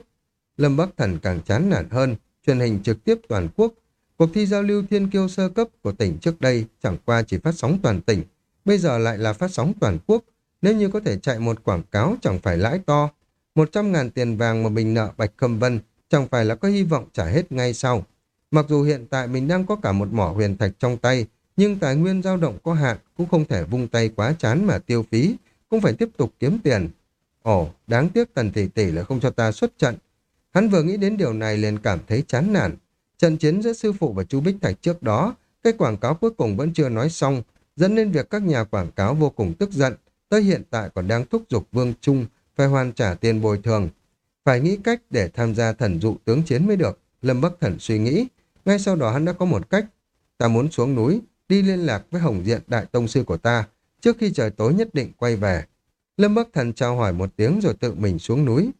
A: Lâm Bắc Thần càng chán nản hơn, truyền hình trực tiếp toàn quốc. Cuộc thi giao lưu thiên kiêu sơ cấp của tỉnh trước đây chẳng qua chỉ phát sóng toàn tỉnh, bây giờ lại là phát sóng toàn quốc. Nếu như có thể chạy một quảng cáo chẳng phải lãi to. một trăm ngàn tiền vàng mà mình nợ Bạch Khâm Vân chẳng phải là có hy vọng trả hết ngay sau. Mặc dù hiện tại mình đang có cả một mỏ huyền thạch trong tay, nhưng tài nguyên dao động có hạn, cũng không thể vung tay quá chán mà tiêu phí, cũng phải tiếp tục kiếm tiền. Ồ, đáng tiếc tần tỷ tỷ lại không cho ta xuất trận. Hắn vừa nghĩ đến điều này liền cảm thấy chán nản. Trận chiến giữa sư phụ và chú Bích Thạch trước đó, cái quảng cáo cuối cùng vẫn chưa nói xong, dẫn đến việc các nhà quảng cáo vô cùng tức giận, tới hiện tại còn đang thúc giục Vương Trung phải hoàn trả tiền bồi thường. Phải nghĩ cách để tham gia thần dụ tướng chiến mới được. Lâm Bắc Thần suy nghĩ. Ngay sau đó hắn đã có một cách. Ta muốn xuống núi, đi liên lạc với Hồng Diện Đại Tông Sư của ta. Trước khi trời tối nhất định quay về. Lâm Bắc Thần trao hỏi một tiếng rồi tự mình xuống núi.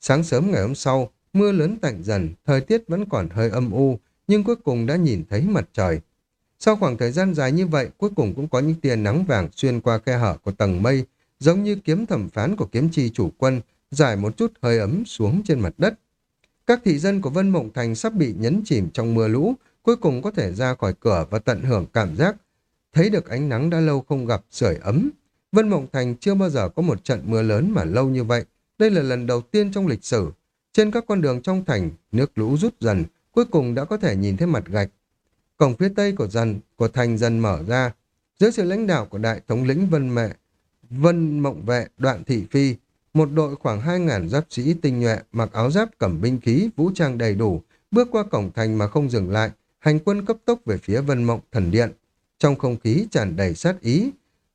A: Sáng sớm ngày hôm sau, mưa lớn tạnh dần, thời tiết vẫn còn hơi âm u, nhưng cuối cùng đã nhìn thấy mặt trời. Sau khoảng thời gian dài như vậy, cuối cùng cũng có những tia nắng vàng xuyên qua khe hở của tầng mây, giống như kiếm thẩm phán của kiếm chi chủ quân, giải một chút hơi ấm xuống trên mặt đất. Các thị dân của Vân Mộng Thành sắp bị nhấn chìm trong mưa lũ, cuối cùng có thể ra khỏi cửa và tận hưởng cảm giác thấy được ánh nắng đã lâu không gặp sưởi ấm. Vân Mộng Thành chưa bao giờ có một trận mưa lớn mà lâu như vậy. Đây là lần đầu tiên trong lịch sử. Trên các con đường trong thành, nước lũ rút dần, cuối cùng đã có thể nhìn thấy mặt gạch. Cổng phía tây của dần của thành dần mở ra. Dưới sự lãnh đạo của đại thống lĩnh Vân Mệ, Vân Mộng Vệ, Đoạn Thị Phi, một đội khoảng 2.000 giáp sĩ tinh nhuệ mặc áo giáp cầm binh khí, vũ trang đầy đủ, bước qua cổng thành mà không dừng lại, hành quân cấp tốc về phía Vân Mộng Thần Điện. Trong không khí tràn đầy sát ý,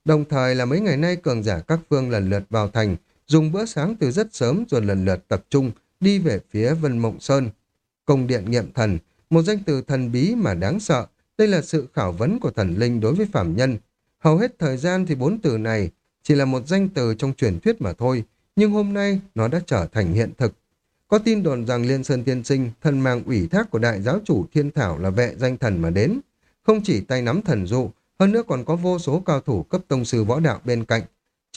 A: đồng thời là mấy ngày nay cường giả các phương lần lượt vào thành, dùng bữa sáng từ rất sớm rồi lần lượt tập trung đi về phía Vân Mộng Sơn. Công điện nghiệm thần, một danh từ thần bí mà đáng sợ, đây là sự khảo vấn của thần linh đối với phạm nhân. Hầu hết thời gian thì bốn từ này chỉ là một danh từ trong truyền thuyết mà thôi, nhưng hôm nay nó đã trở thành hiện thực. Có tin đồn rằng Liên Sơn Tiên Sinh, thần mang ủy thác của đại giáo chủ Thiên Thảo là vệ danh thần mà đến. Không chỉ tay nắm thần dụ, hơn nữa còn có vô số cao thủ cấp tông sư võ đạo bên cạnh.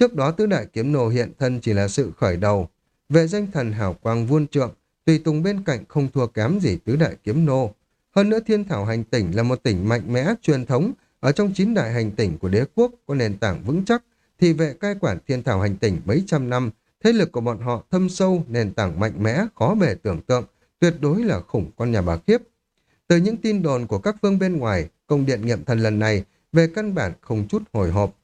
A: Trước đó tứ đại kiếm nô hiện thân chỉ là sự khởi đầu. Vệ danh thần hào quang vuôn trượng, tùy tùng bên cạnh không thua kém gì tứ đại kiếm nô. Hơn nữa Thiên Thảo hành tỉnh là một tỉnh mạnh mẽ, truyền thống, ở trong chín đại hành tỉnh của đế quốc có nền tảng vững chắc, thì vệ cai quản Thiên Thảo hành tỉnh mấy trăm năm Thế lực của bọn họ thâm sâu, nền tảng mạnh mẽ, khó bề tưởng tượng, tuyệt đối là khủng con nhà bà khiếp. Từ những tin đồn của các phương bên ngoài, công điện nghiệm thần lần này về căn bản không chút hồi hộp.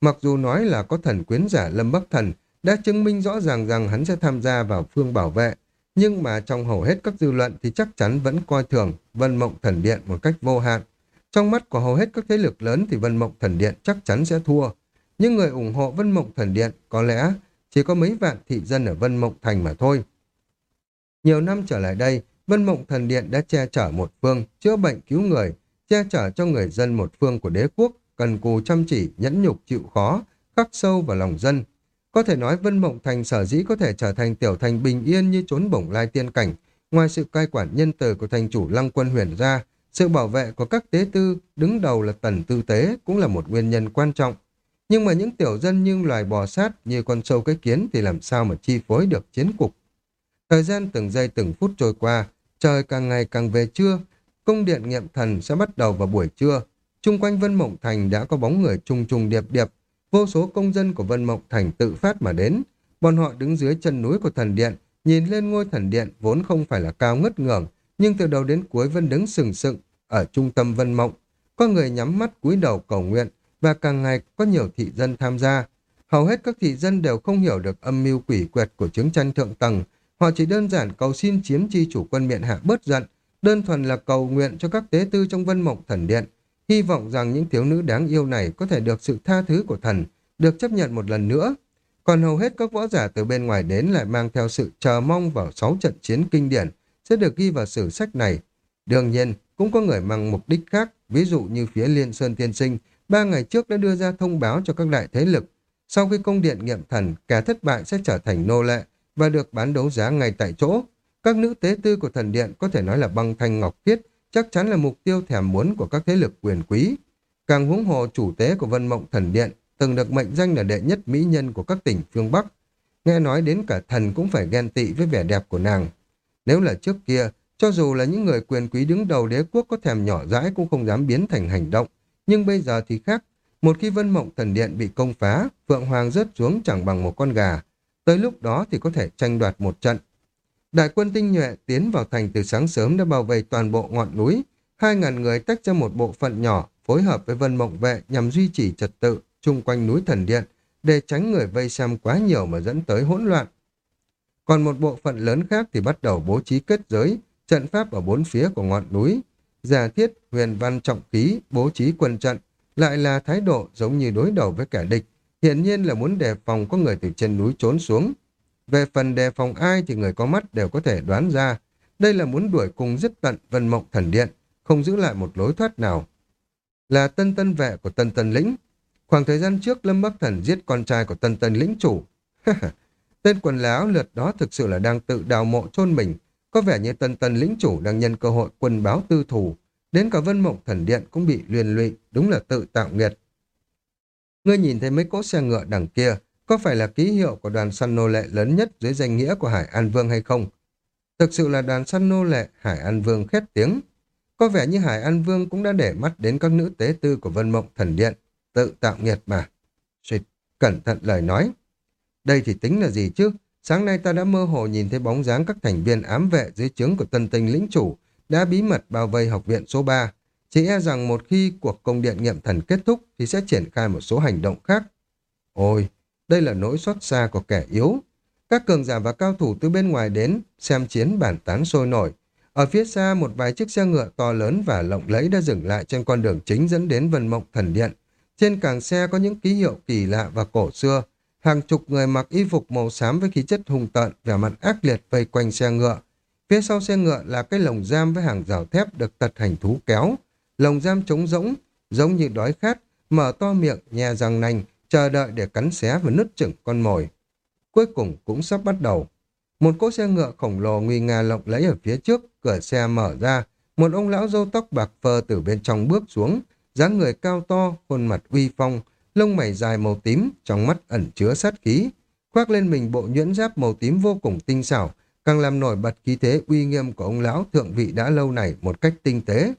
A: Mặc dù nói là có thần quyến giả Lâm Bắc Thần đã chứng minh rõ ràng rằng hắn sẽ tham gia vào phương bảo vệ, nhưng mà trong hầu hết các dư luận thì chắc chắn vẫn coi thường Vân Mộng Thần Điện một cách vô hạn. Trong mắt của hầu hết các thế lực lớn thì Vân Mộng Thần Điện chắc chắn sẽ thua. Nhưng người ủng hộ Vân Mộng Thần Điện có lẽ chỉ có mấy vạn thị dân ở Vân Mộng Thành mà thôi. Nhiều năm trở lại đây, Vân Mộng Thần Điện đã che chở một phương, chữa bệnh cứu người, che chở cho người dân một phương của đế quốc, cần cù chăm chỉ, nhẫn nhục chịu khó, khắc sâu vào lòng dân. Có thể nói Vân Mộng Thành sở dĩ có thể trở thành tiểu thành bình yên như trốn bổng lai tiên cảnh, ngoài sự cai quản nhân từ của thành chủ Lăng Quân Huyền ra, sự bảo vệ của các tế tư đứng đầu là tần tư tế cũng là một nguyên nhân quan trọng. Nhưng mà những tiểu dân như loài bò sát như con sâu cái kiến thì làm sao mà chi phối được chiến cục. Thời gian từng giây từng phút trôi qua, trời càng ngày càng về trưa, cung điện nghiệm thần sẽ bắt đầu vào buổi trưa. Trung quanh Vân Mộng Thành đã có bóng người trùng trùng điệp điệp, vô số công dân của Vân Mộng Thành tự phát mà đến. Bọn họ đứng dưới chân núi của thần điện, nhìn lên ngôi thần điện vốn không phải là cao ngất ngưởng, nhưng từ đầu đến cuối vẫn đứng sừng sững ở trung tâm Vân Mộng. Có người nhắm mắt cúi đầu cầu nguyện, và càng ngày có nhiều thị dân tham gia. Hầu hết các thị dân đều không hiểu được âm mưu quỷ quyệt của chứng tranh thượng tầng. Họ chỉ đơn giản cầu xin chiếm chi chủ quân miện hạ bớt giận, đơn thuần là cầu nguyện cho các tế tư trong vân mộng thần điện. Hy vọng rằng những thiếu nữ đáng yêu này có thể được sự tha thứ của thần, được chấp nhận một lần nữa. Còn hầu hết các võ giả từ bên ngoài đến lại mang theo sự chờ mong vào sáu trận chiến kinh điển sẽ được ghi vào sử sách này. Đương nhiên, cũng có người mang mục đích khác, ví dụ như phía Liên Sơn Tiên Sinh ba ngày trước đã đưa ra thông báo cho các đại thế lực. Sau khi công điện nghiệm thần, kẻ thất bại sẽ trở thành nô lệ và được bán đấu giá ngay tại chỗ. Các nữ tế tư của thần điện có thể nói là băng thanh ngọc khiết, chắc chắn là mục tiêu thèm muốn của các thế lực quyền quý. Càng huống hồ chủ tế của Vân Mộng Thần Điện từng được mệnh danh là đệ nhất mỹ nhân của các tỉnh phương Bắc. Nghe nói đến cả thần cũng phải ghen tị với vẻ đẹp của nàng. Nếu là trước kia, cho dù là những người quyền quý đứng đầu đế quốc có thèm nhỏ dãi cũng không dám biến thành hành động. Nhưng bây giờ thì khác, một khi vân mộng thần điện bị công phá, Phượng Hoàng rớt xuống chẳng bằng một con gà. Tới lúc đó thì có thể tranh đoạt một trận. Đại quân tinh nhuệ tiến vào thành từ sáng sớm đã bao vây toàn bộ ngọn núi. Hai ngàn người tách ra một bộ phận nhỏ, phối hợp với vân mộng vệ nhằm duy trì trật tự chung quanh núi thần điện, để tránh người vây xem quá nhiều mà dẫn tới hỗn loạn. Còn một bộ phận lớn khác thì bắt đầu bố trí kết giới, trận pháp ở bốn phía của ngọn núi, giả thiết, huyền văn trọng khí, bố trí quân trận, lại là thái độ giống như đối đầu với kẻ địch, Hiển nhiên là muốn đề phòng có người từ trên núi trốn xuống. Về phần đề phòng ai thì người có mắt đều có thể đoán ra, đây là muốn đuổi cùng dứt tận vân mộng thần điện, không giữ lại một lối thoát nào. Là tân tân vệ của tân tân lĩnh. Khoảng thời gian trước Lâm Bắc Thần giết con trai của tân tân lĩnh chủ. Tên quần láo lượt đó thực sự là đang tự đào mộ chôn mình, có vẻ như tân tân lĩnh chủ đang nhân cơ hội quân báo tư thủ, đến cả vân mộng thần điện cũng bị liên lụy, đúng là tự tạo nghiệt. Ngươi nhìn thấy mấy cỗ xe ngựa đằng kia, có phải là ký hiệu của đoàn săn nô lệ lớn nhất dưới danh nghĩa của Hải An Vương hay không? Thực sự là đoàn săn nô lệ Hải An Vương khét tiếng. Có vẻ như Hải An Vương cũng đã để mắt đến các nữ tế tư của Vân Mộng Thần Điện, tự tạo nghiệt mà. Xịt, cẩn thận lời nói. Đây thì tính là gì chứ? Sáng nay ta đã mơ hồ nhìn thấy bóng dáng các thành viên ám vệ dưới trướng của tân tinh lĩnh chủ đã bí mật bao vây học viện số 3. Chỉ e rằng một khi cuộc công điện nghiệm thần kết thúc thì sẽ triển khai một số hành động khác. Ôi, đây là nỗi xót xa của kẻ yếu. Các cường giả và cao thủ từ bên ngoài đến xem chiến bản tán sôi nổi. Ở phía xa một vài chiếc xe ngựa to lớn và lộng lẫy đã dừng lại trên con đường chính dẫn đến Vân Mộng Thần Điện. Trên càng xe có những ký hiệu kỳ lạ và cổ xưa, Hàng chục người mặc y phục màu xám với khí chất hung tợn, vẻ mặt ác liệt vây quanh xe ngựa. Phía sau xe ngựa là cái lồng giam với hàng rào thép được tật hành thú kéo. Lồng giam trống rỗng, giống như đói khát, mở to miệng, nhè răng nanh, chờ đợi để cắn xé và nứt chửng con mồi. Cuối cùng cũng sắp bắt đầu. Một cỗ xe ngựa khổng lồ nguy nga lộng lẫy ở phía trước, cửa xe mở ra, một ông lão râu tóc bạc phơ từ bên trong bước xuống, dáng người cao to, khuôn mặt uy phong, lông mày dài màu tím, trong mắt ẩn chứa sát khí. Khoác lên mình bộ nhuyễn giáp màu tím vô cùng tinh xảo, càng làm nổi bật khí thế uy nghiêm của ông lão thượng vị đã lâu này một cách tinh tế.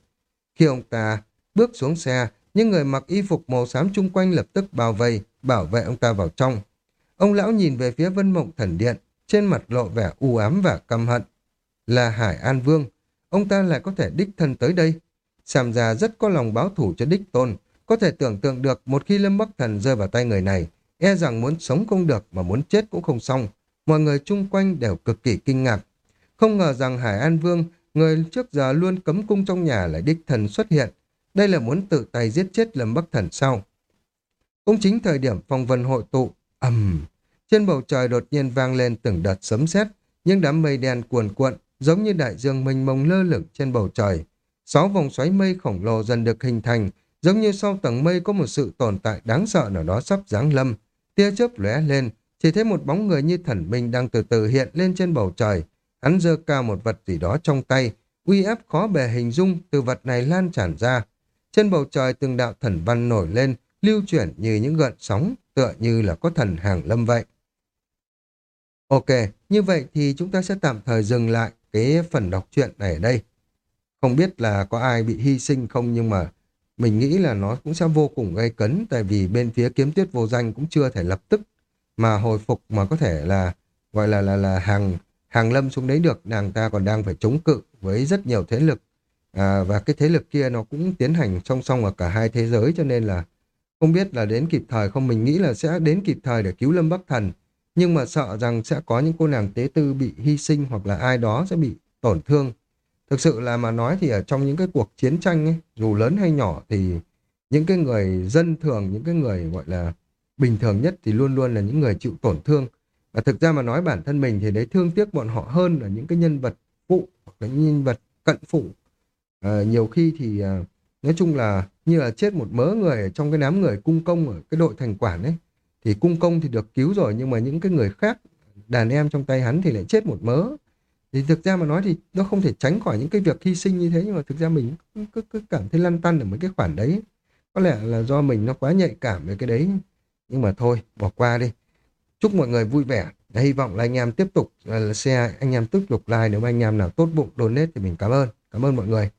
A: Khi ông ta bước xuống xe, những người mặc y phục màu xám chung quanh lập tức bao vây, bảo vệ ông ta vào trong. Ông lão nhìn về phía vân mộng thần điện, trên mặt lộ vẻ u ám và căm hận. Là Hải An Vương, ông ta lại có thể đích thân tới đây. Sàm già rất có lòng báo thủ cho đích tôn, có thể tưởng tượng được một khi Lâm Bắc Thần rơi vào tay người này, e rằng muốn sống không được mà muốn chết cũng không xong. Mọi người chung quanh đều cực kỳ kinh ngạc. Không ngờ rằng Hải An Vương, người trước giờ luôn cấm cung trong nhà lại đích thần xuất hiện. Đây là muốn tự tay giết chết Lâm Bắc Thần sau. Cũng chính thời điểm phong vân hội tụ, ầm Trên bầu trời đột nhiên vang lên từng đợt sấm sét, nhưng đám mây đen cuồn cuộn, giống như đại dương mênh mông lơ lửng trên bầu trời. Sáu vòng xoáy mây khổng lồ dần được hình thành, giống như sau tầng mây có một sự tồn tại đáng sợ nào đó sắp giáng lâm. Tia chớp lóe lên, chỉ thấy một bóng người như thần minh đang từ từ hiện lên trên bầu trời. Hắn giơ cao một vật gì đó trong tay, uy áp khó bề hình dung từ vật này lan tràn ra. Trên bầu trời từng đạo thần văn nổi lên, lưu chuyển như những gợn sóng, tựa như là có thần hàng lâm vậy. Ok, như vậy thì chúng ta sẽ tạm thời dừng lại cái phần đọc truyện này ở đây. Không biết là có ai bị hy sinh không nhưng mà mình nghĩ là nó cũng sẽ vô cùng gây cấn tại vì bên phía kiếm tuyết vô danh cũng chưa thể lập tức mà hồi phục mà có thể là gọi là là là hàng hàng lâm xuống đấy được nàng ta còn đang phải chống cự với rất nhiều thế lực à, và cái thế lực kia nó cũng tiến hành song song ở cả hai thế giới cho nên là không biết là đến kịp thời không? Mình nghĩ là sẽ đến kịp thời để cứu Lâm Bắc Thần. Nhưng mà sợ rằng sẽ có những cô nàng tế tư bị hy sinh hoặc là ai đó sẽ bị tổn thương. Thực sự là mà nói thì ở trong những cái cuộc chiến tranh ấy, dù lớn hay nhỏ thì những cái người dân thường những cái người gọi là bình thường nhất thì luôn luôn là những người chịu tổn thương. Và thực ra mà nói bản thân mình thì đấy thương tiếc bọn họ hơn là những cái nhân vật phụ hoặc là những nhân vật cận phụ à, nhiều khi thì à, nói chung là như là chết một mớ người ở trong cái đám người cung công ở cái đội thành quản ấy thì cung công thì được cứu rồi nhưng mà những cái người khác đàn em trong tay hắn thì lại chết một mớ. Thì thực ra mà nói thì nó không thể tránh khỏi những cái việc hy sinh như thế nhưng mà thực ra mình cứ, cứ, cứ cảm thấy lăn tăn ở mấy cái khoản đấy. Có lẽ là do mình nó quá nhạy cảm về cái đấy. Nhưng mà thôi bỏ qua đi. Chúc mọi người vui vẻ. Hy vọng là anh em tiếp tục ờ, là share anh em tiếp tục like nếu mà anh em nào tốt bụng donate thì mình cảm ơn. Cảm ơn mọi người.